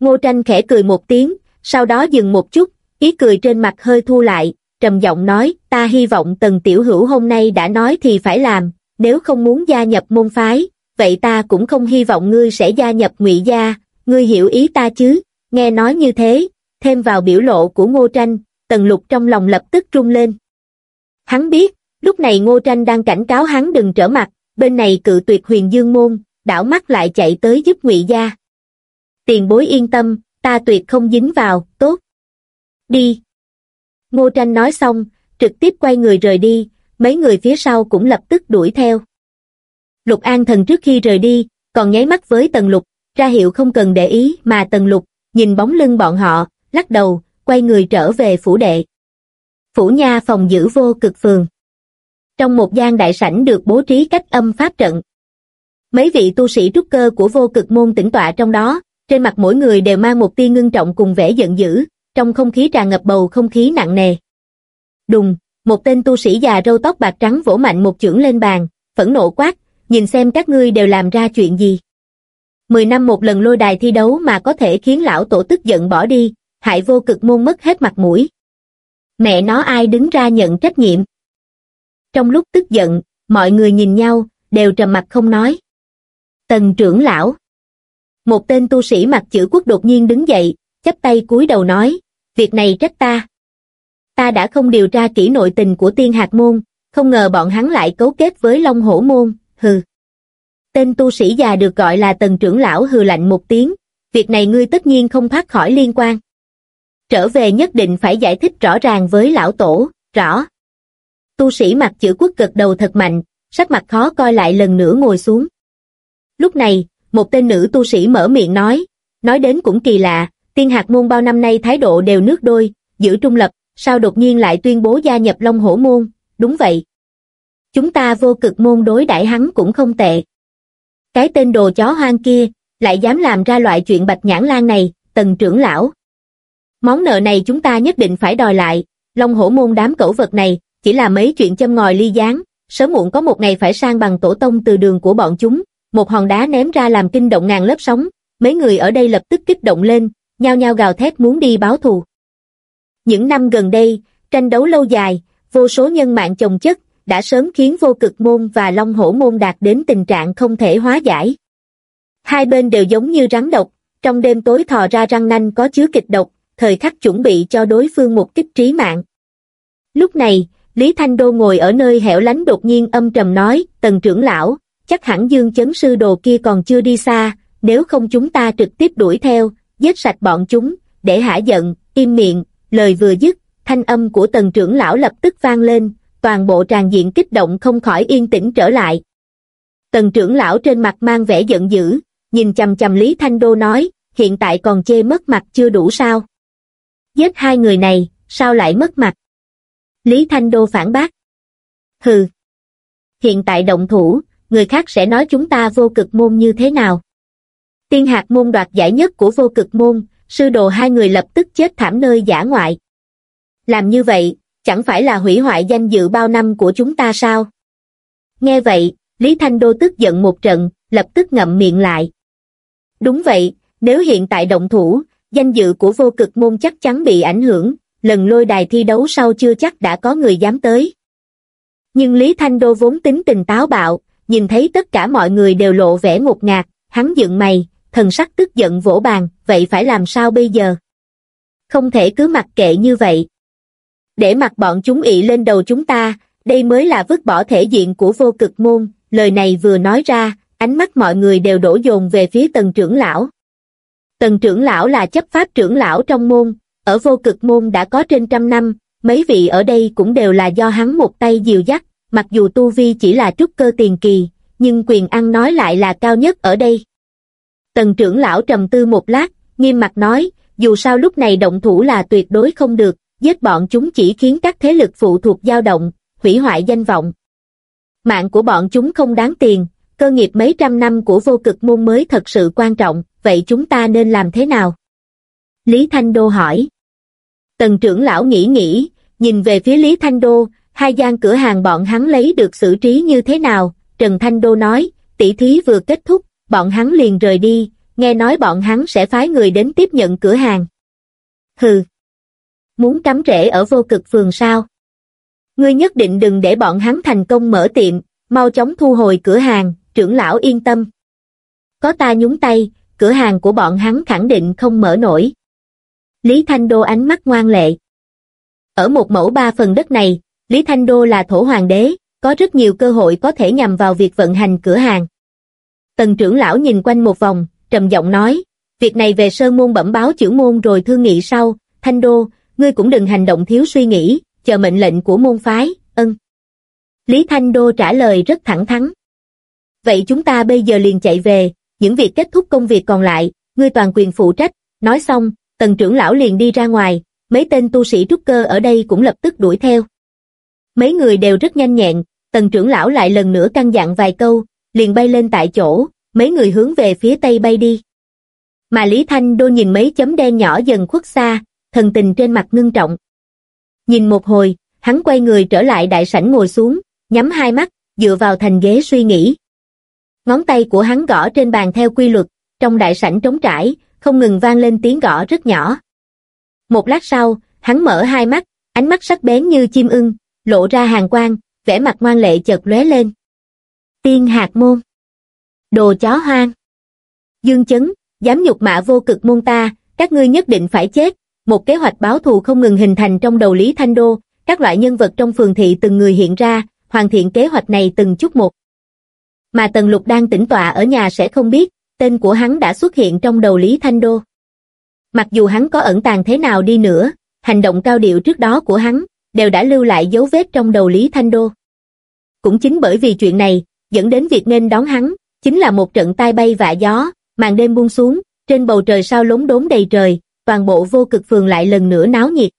Ngô tranh khẽ cười một tiếng, sau đó dừng một chút, ý cười trên mặt hơi thu lại, trầm giọng nói, ta hy vọng tần tiểu hữu hôm nay đã nói thì phải làm, nếu không muốn gia nhập môn phái, vậy ta cũng không hy vọng ngươi sẽ gia nhập ngụy gia, ngươi hiểu ý ta chứ, nghe nói như thế, thêm vào biểu lộ của ngô tranh, tần lục trong lòng lập tức rung lên. Hắn biết, lúc này ngô tranh đang cảnh cáo hắn đừng trở mặt, bên này cự tuyệt huyền dương môn, đảo mắt lại chạy tới giúp ngụy gia. Tiền bối yên tâm, ta tuyệt không dính vào, tốt. Đi. Ngô tranh nói xong, trực tiếp quay người rời đi, mấy người phía sau cũng lập tức đuổi theo. Lục An Thần trước khi rời đi, còn nháy mắt với Tần Lục, ra hiệu không cần để ý mà Tần Lục, nhìn bóng lưng bọn họ, lắc đầu, quay người trở về phủ đệ. Phủ nha phòng giữ vô cực phường. Trong một gian đại sảnh được bố trí cách âm pháp trận. Mấy vị tu sĩ trúc cơ của vô cực môn tĩnh tọa trong đó, trên mặt mỗi người đều mang một tia ngưng trọng cùng vẻ giận dữ, trong không khí tràn ngập bầu không khí nặng nề. Đùng, một tên tu sĩ già râu tóc bạc trắng vỗ mạnh một chưởng lên bàn, phẫn nộ quát, nhìn xem các ngươi đều làm ra chuyện gì. Mười năm một lần lôi đài thi đấu mà có thể khiến lão tổ tức giận bỏ đi, hại vô cực môn mất hết mặt mũi. Mẹ nó ai đứng ra nhận trách nhiệm. Trong lúc tức giận, mọi người nhìn nhau, đều trầm mặt không nói. Tần trưởng lão. Một tên tu sĩ mặt chữ quốc đột nhiên đứng dậy, chắp tay cúi đầu nói, việc này trách ta. Ta đã không điều tra kỹ nội tình của tiên hạt môn, không ngờ bọn hắn lại cấu kết với Long Hổ môn, hừ. Tên tu sĩ già được gọi là tần trưởng lão hừ lạnh một tiếng, việc này ngươi tất nhiên không thoát khỏi liên quan. Trở về nhất định phải giải thích rõ ràng với lão tổ, rõ. Tu sĩ mặt chữ quốc gật đầu thật mạnh, sắc mặt khó coi lại lần nữa ngồi xuống. Lúc này, một tên nữ tu sĩ mở miệng nói, nói đến cũng kỳ lạ, tiên hạt môn bao năm nay thái độ đều nước đôi, giữ trung lập, sao đột nhiên lại tuyên bố gia nhập Long Hổ môn, đúng vậy. Chúng ta vô cực môn đối đãi hắn cũng không tệ. Cái tên đồ chó hoang kia, lại dám làm ra loại chuyện bạch nhãn lan này, tần trưởng lão. Món nợ này chúng ta nhất định phải đòi lại, Long hổ môn đám cẩu vật này, chỉ là mấy chuyện châm ngòi ly gián, sớm muộn có một ngày phải sang bằng tổ tông từ đường của bọn chúng, một hòn đá ném ra làm kinh động ngàn lớp sóng, mấy người ở đây lập tức kích động lên, nhao nhao gào thét muốn đi báo thù. Những năm gần đây, tranh đấu lâu dài, vô số nhân mạng chồng chất, đã sớm khiến vô cực môn và long hổ môn đạt đến tình trạng không thể hóa giải. Hai bên đều giống như rắn độc, trong đêm tối thò ra răng nanh có chứa kịch độc, thời khắc chuẩn bị cho đối phương một kích trí mạng. Lúc này, Lý Thanh Đô ngồi ở nơi hẻo lánh đột nhiên âm trầm nói, tần trưởng lão, chắc hẳn dương chấn sư đồ kia còn chưa đi xa, nếu không chúng ta trực tiếp đuổi theo, giết sạch bọn chúng, để hả giận, im miệng, lời vừa dứt, thanh âm của tần trưởng lão lập tức vang lên, toàn bộ tràn diện kích động không khỏi yên tĩnh trở lại. Tần trưởng lão trên mặt mang vẻ giận dữ, nhìn chầm chầm Lý Thanh Đô nói, hiện tại còn chê mất mặt chưa đủ sao. Giết hai người này, sao lại mất mặt? Lý Thanh Đô phản bác. Hừ. Hiện tại động thủ, người khác sẽ nói chúng ta vô cực môn như thế nào? Tiên hạt môn đoạt giải nhất của vô cực môn, sư đồ hai người lập tức chết thảm nơi giả ngoại. Làm như vậy, chẳng phải là hủy hoại danh dự bao năm của chúng ta sao? Nghe vậy, Lý Thanh Đô tức giận một trận, lập tức ngậm miệng lại. Đúng vậy, nếu hiện tại động thủ, danh dự của vô cực môn chắc chắn bị ảnh hưởng, lần lôi đài thi đấu sau chưa chắc đã có người dám tới. Nhưng Lý Thanh Đô vốn tính tình táo bạo, nhìn thấy tất cả mọi người đều lộ vẻ ngột ngạt, hắn dựng mày, thần sắc tức giận vỗ bàn, vậy phải làm sao bây giờ? Không thể cứ mặc kệ như vậy. Để mặc bọn chúng ị lên đầu chúng ta, đây mới là vứt bỏ thể diện của vô cực môn, lời này vừa nói ra, ánh mắt mọi người đều đổ dồn về phía tần trưởng lão. Tần trưởng lão là chấp pháp trưởng lão trong môn, ở vô cực môn đã có trên trăm năm, mấy vị ở đây cũng đều là do hắn một tay dìu dắt, mặc dù tu vi chỉ là trúc cơ tiền kỳ, nhưng quyền ăn nói lại là cao nhất ở đây. Tần trưởng lão trầm tư một lát, nghiêm mặt nói, dù sao lúc này động thủ là tuyệt đối không được, giết bọn chúng chỉ khiến các thế lực phụ thuộc dao động, hủy hoại danh vọng. Mạng của bọn chúng không đáng tiền, cơ nghiệp mấy trăm năm của vô cực môn mới thật sự quan trọng, vậy chúng ta nên làm thế nào? Lý Thanh Đô hỏi. Tần trưởng lão nghĩ nghĩ, nhìn về phía Lý Thanh Đô, hai gian cửa hàng bọn hắn lấy được xử trí như thế nào? Trần Thanh Đô nói, tỷ thí vừa kết thúc, bọn hắn liền rời đi, nghe nói bọn hắn sẽ phái người đến tiếp nhận cửa hàng. Hừ. Muốn cắm rễ ở vô cực phường sao? Ngươi nhất định đừng để bọn hắn thành công mở tiệm, mau chóng thu hồi cửa hàng, trưởng lão yên tâm. Có ta nhúng tay, cửa hàng của bọn hắn khẳng định không mở nổi. Lý Thanh Đô ánh mắt ngoan lệ. Ở một mẫu ba phần đất này, Lý Thanh Đô là thổ hoàng đế, có rất nhiều cơ hội có thể nhằm vào việc vận hành cửa hàng. Tần trưởng lão nhìn quanh một vòng, trầm giọng nói, việc này về sơn môn bẩm báo chữ môn rồi thương nghị sau, Thanh Đô, ngươi cũng đừng hành động thiếu suy nghĩ, chờ mệnh lệnh của môn phái, ân. Lý Thanh Đô trả lời rất thẳng thắn. Vậy chúng ta bây giờ liền chạy về, những việc kết thúc công việc còn lại, ngươi toàn quyền phụ trách, nói xong, tần trưởng lão liền đi ra ngoài, mấy tên tu sĩ trúc cơ ở đây cũng lập tức đuổi theo. Mấy người đều rất nhanh nhẹn, tần trưởng lão lại lần nữa căn dặn vài câu, liền bay lên tại chỗ, mấy người hướng về phía tây bay đi. Mà Lý Thanh Đô nhìn mấy chấm đen nhỏ dần khuất xa, thần tình trên mặt ngưng trọng. Nhìn một hồi, hắn quay người trở lại đại sảnh ngồi xuống, nhắm hai mắt, dựa vào thành ghế suy nghĩ. Ngón tay của hắn gõ trên bàn theo quy luật, trong đại sảnh trống trải, không ngừng vang lên tiếng gõ rất nhỏ. Một lát sau, hắn mở hai mắt, ánh mắt sắc bén như chim ưng, lộ ra hàng quang, vẻ mặt ngoan lệ chợt lóe lên. Tiên hạt môn. Đồ chó hoang. Dương chấn, dám nhục mạ vô cực môn ta, các ngươi nhất định phải chết. Một kế hoạch báo thù không ngừng hình thành trong đầu Lý Thanh Đô, các loại nhân vật trong phường thị từng người hiện ra, hoàn thiện kế hoạch này từng chút một. Mà Tần Lục đang tĩnh tọa ở nhà sẽ không biết, tên của hắn đã xuất hiện trong đầu Lý Thanh Đô. Mặc dù hắn có ẩn tàng thế nào đi nữa, hành động cao điệu trước đó của hắn, đều đã lưu lại dấu vết trong đầu Lý Thanh Đô. Cũng chính bởi vì chuyện này, dẫn đến việc nên đón hắn, chính là một trận tai bay vạ gió, màn đêm buông xuống, trên bầu trời sao lống đốn đầy trời, toàn bộ vô cực phường lại lần nữa náo nhiệt.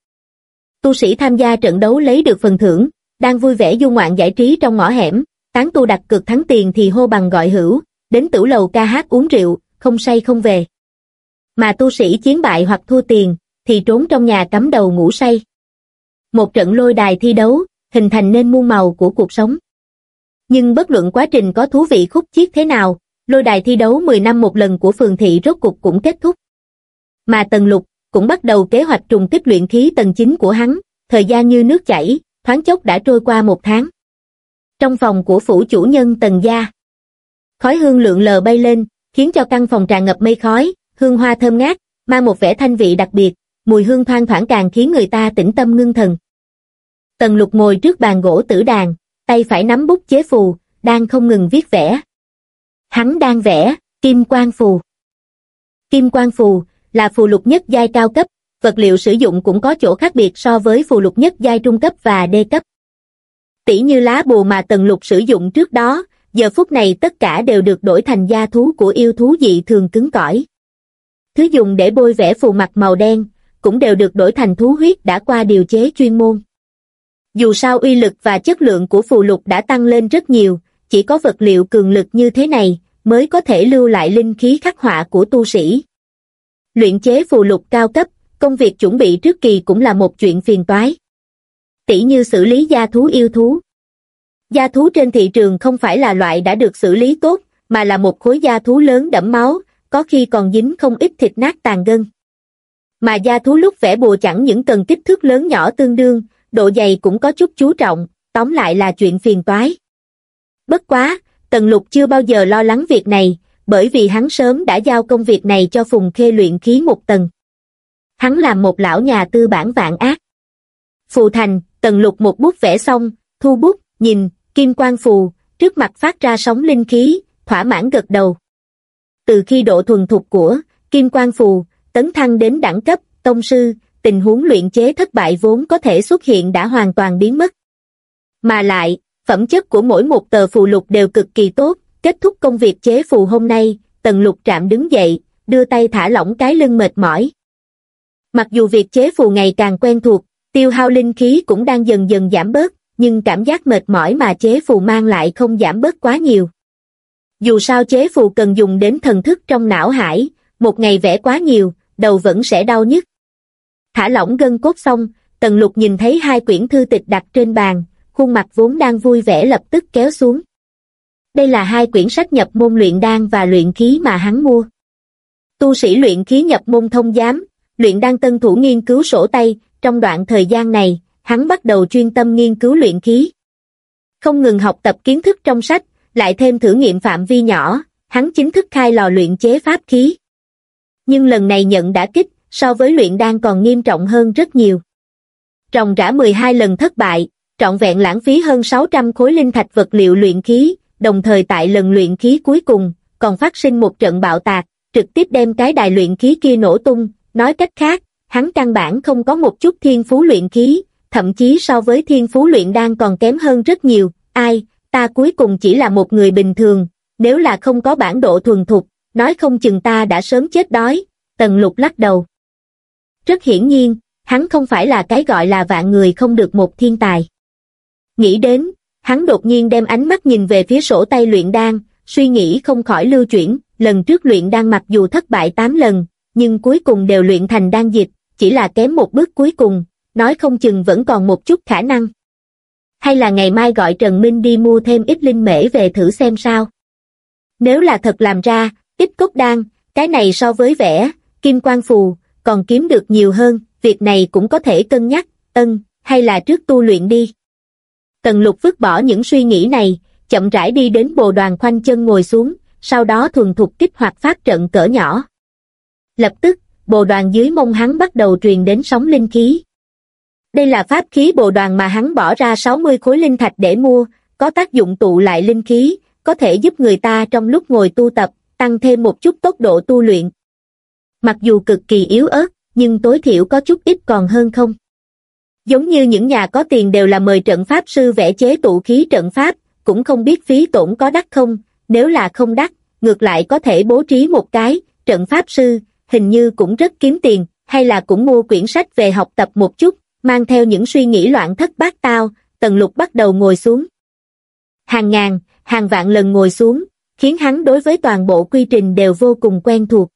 Tu sĩ tham gia trận đấu lấy được phần thưởng, đang vui vẻ du ngoạn giải trí trong ngõ hẻm, tán tu đặt cực thắng tiền thì hô bằng gọi hữu, đến tửu lầu ca hát uống rượu, không say không về. Mà tu sĩ chiến bại hoặc thua tiền, thì trốn trong nhà cắm đầu ngủ say. Một trận lôi đài thi đấu, hình thành nên muôn màu của cuộc sống. Nhưng bất luận quá trình có thú vị khúc chiết thế nào, lôi đài thi đấu 10 năm một lần của phường thị rốt cục cũng kết thúc. Mà Tần Lục cũng bắt đầu kế hoạch trùng kích luyện khí tầng 9 của hắn, thời gian như nước chảy, thoáng chốc đã trôi qua một tháng. Trong phòng của phủ chủ nhân Tần Gia, khói hương lượn lờ bay lên, khiến cho căn phòng tràn ngập mây khói, hương hoa thơm ngát, mang một vẻ thanh vị đặc biệt, mùi hương thoang thoảng càng khiến người ta tĩnh tâm ngưng thần. Tần lục ngồi trước bàn gỗ tử đàn, tay phải nắm bút chế phù, đang không ngừng viết vẽ. Hắn đang vẽ, kim quang phù. Kim quang phù, là phù lục nhất giai cao cấp, vật liệu sử dụng cũng có chỗ khác biệt so với phù lục nhất giai trung cấp và đê cấp. Tỷ như lá bù mà tần lục sử dụng trước đó, giờ phút này tất cả đều được đổi thành da thú của yêu thú dị thường cứng cỏi. Thứ dùng để bôi vẽ phù mặt màu đen, cũng đều được đổi thành thú huyết đã qua điều chế chuyên môn. Dù sao uy lực và chất lượng của phù lục đã tăng lên rất nhiều, chỉ có vật liệu cường lực như thế này mới có thể lưu lại linh khí khắc họa của tu sĩ. Luyện chế phù lục cao cấp, công việc chuẩn bị trước kỳ cũng là một chuyện phiền toái. Tỷ như xử lý gia thú yêu thú. Gia thú trên thị trường không phải là loại đã được xử lý tốt, mà là một khối gia thú lớn đẫm máu, có khi còn dính không ít thịt nát tàn gân. Mà gia thú lúc vẽ bùa chẳng những cần kích thước lớn nhỏ tương đương, độ dày cũng có chút chú trọng, tóm lại là chuyện phiền toái. Bất quá, Tần Lục chưa bao giờ lo lắng việc này, bởi vì hắn sớm đã giao công việc này cho Phùng Khê luyện khí một tầng. Hắn làm một lão nhà tư bản vạn ác. Phù thành, Tần Lục một bút vẽ xong, thu bút, nhìn, kim quang phù, trước mặt phát ra sóng linh khí, thỏa mãn gật đầu. Từ khi độ thuần thục của kim quang phù, tấn thăng đến đẳng cấp, tông sư, tình huống luyện chế thất bại vốn có thể xuất hiện đã hoàn toàn biến mất. Mà lại, phẩm chất của mỗi một tờ phù lục đều cực kỳ tốt, kết thúc công việc chế phù hôm nay, tần lục trạm đứng dậy, đưa tay thả lỏng cái lưng mệt mỏi. Mặc dù việc chế phù ngày càng quen thuộc, tiêu hao linh khí cũng đang dần dần giảm bớt, nhưng cảm giác mệt mỏi mà chế phù mang lại không giảm bớt quá nhiều. Dù sao chế phù cần dùng đến thần thức trong não hải, một ngày vẽ quá nhiều, đầu vẫn sẽ đau nhức. Thả lỏng gân cốt xong, Tần Lục nhìn thấy hai quyển thư tịch đặt trên bàn, khuôn mặt vốn đang vui vẻ lập tức kéo xuống. Đây là hai quyển sách nhập môn luyện đan và luyện khí mà hắn mua. Tu sĩ luyện khí nhập môn thông giám, luyện đan tân thủ nghiên cứu sổ tay, trong đoạn thời gian này, hắn bắt đầu chuyên tâm nghiên cứu luyện khí. Không ngừng học tập kiến thức trong sách, lại thêm thử nghiệm phạm vi nhỏ, hắn chính thức khai lò luyện chế pháp khí. Nhưng lần này nhận đã kích, so với luyện đan còn nghiêm trọng hơn rất nhiều. Trồng rã 12 lần thất bại, trọn vẹn lãng phí hơn 600 khối linh thạch vật liệu luyện khí, đồng thời tại lần luyện khí cuối cùng, còn phát sinh một trận bạo tạc, trực tiếp đem cái đài luyện khí kia nổ tung, nói cách khác, hắn căn bản không có một chút thiên phú luyện khí, thậm chí so với thiên phú luyện đan còn kém hơn rất nhiều, ai, ta cuối cùng chỉ là một người bình thường, nếu là không có bản độ thuần thục, nói không chừng ta đã sớm chết đói, tần lục lắc đầu. Rất hiển nhiên, hắn không phải là cái gọi là vạn người không được một thiên tài. Nghĩ đến, hắn đột nhiên đem ánh mắt nhìn về phía sổ tay luyện đan, suy nghĩ không khỏi lưu chuyển, lần trước luyện đan mặc dù thất bại 8 lần, nhưng cuối cùng đều luyện thành đan dịch, chỉ là kém một bước cuối cùng, nói không chừng vẫn còn một chút khả năng. Hay là ngày mai gọi Trần Minh đi mua thêm ít linh mễ về thử xem sao? Nếu là thật làm ra, ít cốt đan, cái này so với vẽ, kim quan phù, còn kiếm được nhiều hơn, việc này cũng có thể cân nhắc, ân, hay là trước tu luyện đi. Tần lục vứt bỏ những suy nghĩ này, chậm rãi đi đến bồ đoàn khoanh chân ngồi xuống, sau đó thuần thục kích hoạt phát trận cỡ nhỏ. Lập tức, bồ đoàn dưới mông hắn bắt đầu truyền đến sóng linh khí. Đây là pháp khí bồ đoàn mà hắn bỏ ra 60 khối linh thạch để mua, có tác dụng tụ lại linh khí, có thể giúp người ta trong lúc ngồi tu tập, tăng thêm một chút tốc độ tu luyện. Mặc dù cực kỳ yếu ớt, nhưng tối thiểu có chút ít còn hơn không. Giống như những nhà có tiền đều là mời trận pháp sư vẽ chế tụ khí trận pháp, cũng không biết phí tổn có đắt không, nếu là không đắt, ngược lại có thể bố trí một cái, trận pháp sư, hình như cũng rất kiếm tiền, hay là cũng mua quyển sách về học tập một chút, mang theo những suy nghĩ loạn thất bát tao, tần lục bắt đầu ngồi xuống. Hàng ngàn, hàng vạn lần ngồi xuống, khiến hắn đối với toàn bộ quy trình đều vô cùng quen thuộc.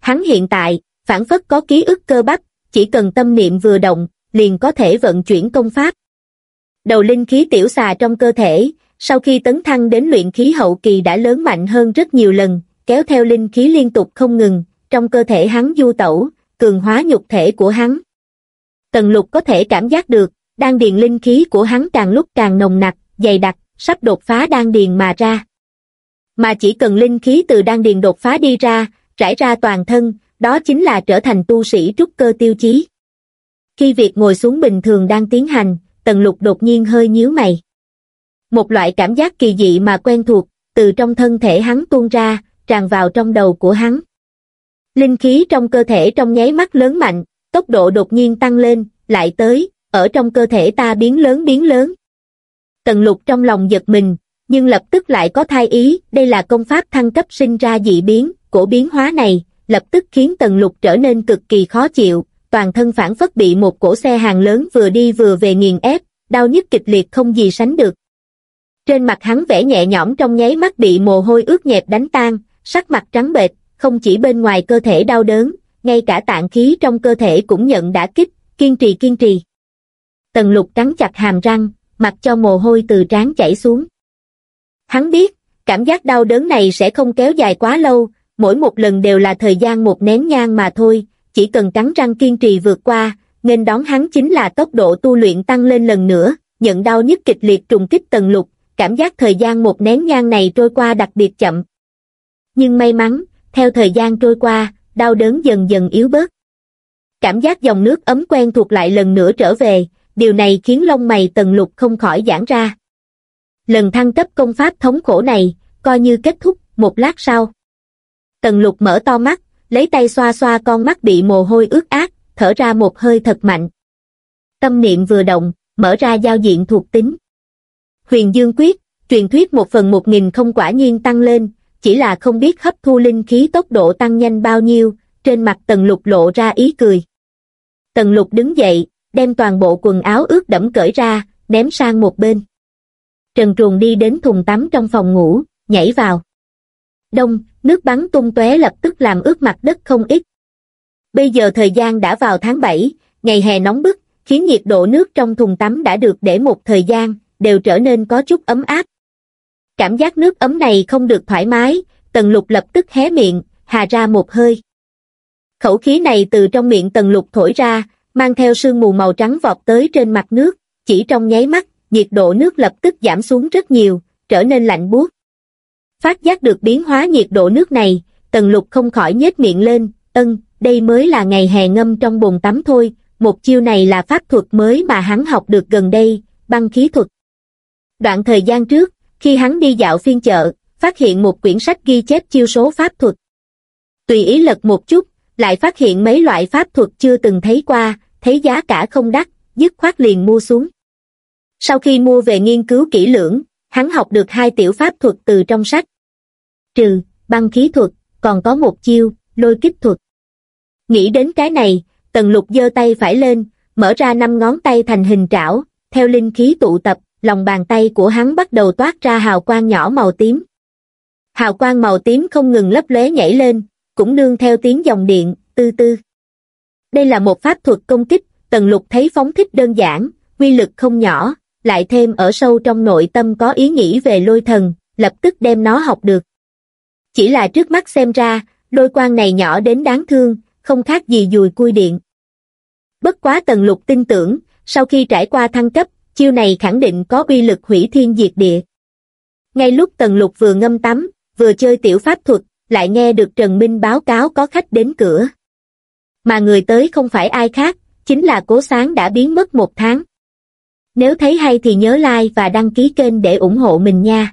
Hắn hiện tại, phản phất có ký ức cơ bắp, chỉ cần tâm niệm vừa động, liền có thể vận chuyển công pháp. Đầu linh khí tiểu xà trong cơ thể, sau khi tấn thăng đến luyện khí hậu kỳ đã lớn mạnh hơn rất nhiều lần, kéo theo linh khí liên tục không ngừng, trong cơ thể hắn du tẩu, cường hóa nhục thể của hắn. Tần lục có thể cảm giác được, đan điền linh khí của hắn càng lúc càng nồng nặc, dày đặc, sắp đột phá đan điền mà ra. Mà chỉ cần linh khí từ đan điền đột phá đi ra, trải ra toàn thân, đó chính là trở thành tu sĩ trúc cơ tiêu chí. Khi việc ngồi xuống bình thường đang tiến hành, tần lục đột nhiên hơi nhíu mày. Một loại cảm giác kỳ dị mà quen thuộc, từ trong thân thể hắn tuôn ra, tràn vào trong đầu của hắn. Linh khí trong cơ thể trong nháy mắt lớn mạnh, tốc độ đột nhiên tăng lên, lại tới, ở trong cơ thể ta biến lớn biến lớn. Tần lục trong lòng giật mình, nhưng lập tức lại có thai ý, đây là công pháp thăng cấp sinh ra dị biến, cổ biến hóa này, lập tức khiến tần lục trở nên cực kỳ khó chịu, toàn thân phản phất bị một cổ xe hàng lớn vừa đi vừa về nghiền ép, đau nhức kịch liệt không gì sánh được. Trên mặt hắn vẻ nhẹ nhõm trong nháy mắt bị mồ hôi ướt nhẹp đánh tan, sắc mặt trắng bệch, không chỉ bên ngoài cơ thể đau đớn, ngay cả tạng khí trong cơ thể cũng nhận đã kích, kiên trì kiên trì. Tần lục cắn chặt hàm răng, mặc cho mồ hôi từ trán chảy xuống. Hắn biết, cảm giác đau đớn này sẽ không kéo dài quá lâu, mỗi một lần đều là thời gian một nén nhang mà thôi, chỉ cần cắn răng kiên trì vượt qua, nên đón hắn chính là tốc độ tu luyện tăng lên lần nữa, nhận đau nhức kịch liệt trùng kích tần lục, cảm giác thời gian một nén nhang này trôi qua đặc biệt chậm. Nhưng may mắn, theo thời gian trôi qua, đau đớn dần dần yếu bớt. Cảm giác dòng nước ấm quen thuộc lại lần nữa trở về, điều này khiến lông mày tần lục không khỏi giãn ra. Lần thăng cấp công pháp thống khổ này, coi như kết thúc, một lát sau. Tần lục mở to mắt, lấy tay xoa xoa con mắt bị mồ hôi ướt át, thở ra một hơi thật mạnh. Tâm niệm vừa động, mở ra giao diện thuộc tính. Huyền Dương Quyết, truyền thuyết một phần một nghìn không quả nhiên tăng lên, chỉ là không biết hấp thu linh khí tốc độ tăng nhanh bao nhiêu, trên mặt tần lục lộ ra ý cười. Tần lục đứng dậy, đem toàn bộ quần áo ướt đẫm cởi ra, ném sang một bên. Trần Truồng đi đến thùng tắm trong phòng ngủ, nhảy vào. Đông, nước bắn tung tóe lập tức làm ướt mặt đất không ít. Bây giờ thời gian đã vào tháng 7, ngày hè nóng bức, khiến nhiệt độ nước trong thùng tắm đã được để một thời gian, đều trở nên có chút ấm áp. Cảm giác nước ấm này không được thoải mái, tần lục lập tức hé miệng, hà ra một hơi. Khẩu khí này từ trong miệng tần lục thổi ra, mang theo sương mù màu trắng vọt tới trên mặt nước, chỉ trong nháy mắt, nhiệt độ nước lập tức giảm xuống rất nhiều, trở nên lạnh buốt. Phát giác được biến hóa nhiệt độ nước này, tần lục không khỏi nhếch miệng lên, ân, đây mới là ngày hè ngâm trong bồn tắm thôi, một chiêu này là pháp thuật mới mà hắn học được gần đây, băng khí thuật. Đoạn thời gian trước, khi hắn đi dạo phiên chợ, phát hiện một quyển sách ghi chép chiêu số pháp thuật. Tùy ý lật một chút, lại phát hiện mấy loại pháp thuật chưa từng thấy qua, thấy giá cả không đắt, dứt khoát liền mua xuống. Sau khi mua về nghiên cứu kỹ lưỡng, hắn học được hai tiểu pháp thuật từ trong sách. Trừ, băng khí thuật, còn có một chiêu, lôi kích thuật. Nghĩ đến cái này, tần lục giơ tay phải lên, mở ra năm ngón tay thành hình trảo, theo linh khí tụ tập, lòng bàn tay của hắn bắt đầu toát ra hào quang nhỏ màu tím. Hào quang màu tím không ngừng lấp lóe nhảy lên, cũng nương theo tiếng dòng điện, tư tư. Đây là một pháp thuật công kích, tần lục thấy phóng thích đơn giản, quy lực không nhỏ, lại thêm ở sâu trong nội tâm có ý nghĩ về lôi thần, lập tức đem nó học được. Chỉ là trước mắt xem ra, đôi quan này nhỏ đến đáng thương, không khác gì dùi cui điện. Bất quá tần lục tin tưởng, sau khi trải qua thăng cấp, chiêu này khẳng định có uy lực hủy thiên diệt địa. Ngay lúc tần lục vừa ngâm tắm, vừa chơi tiểu pháp thuật, lại nghe được Trần Minh báo cáo có khách đến cửa. Mà người tới không phải ai khác, chính là cố sáng đã biến mất một tháng. Nếu thấy hay thì nhớ like và đăng ký kênh để ủng hộ mình nha.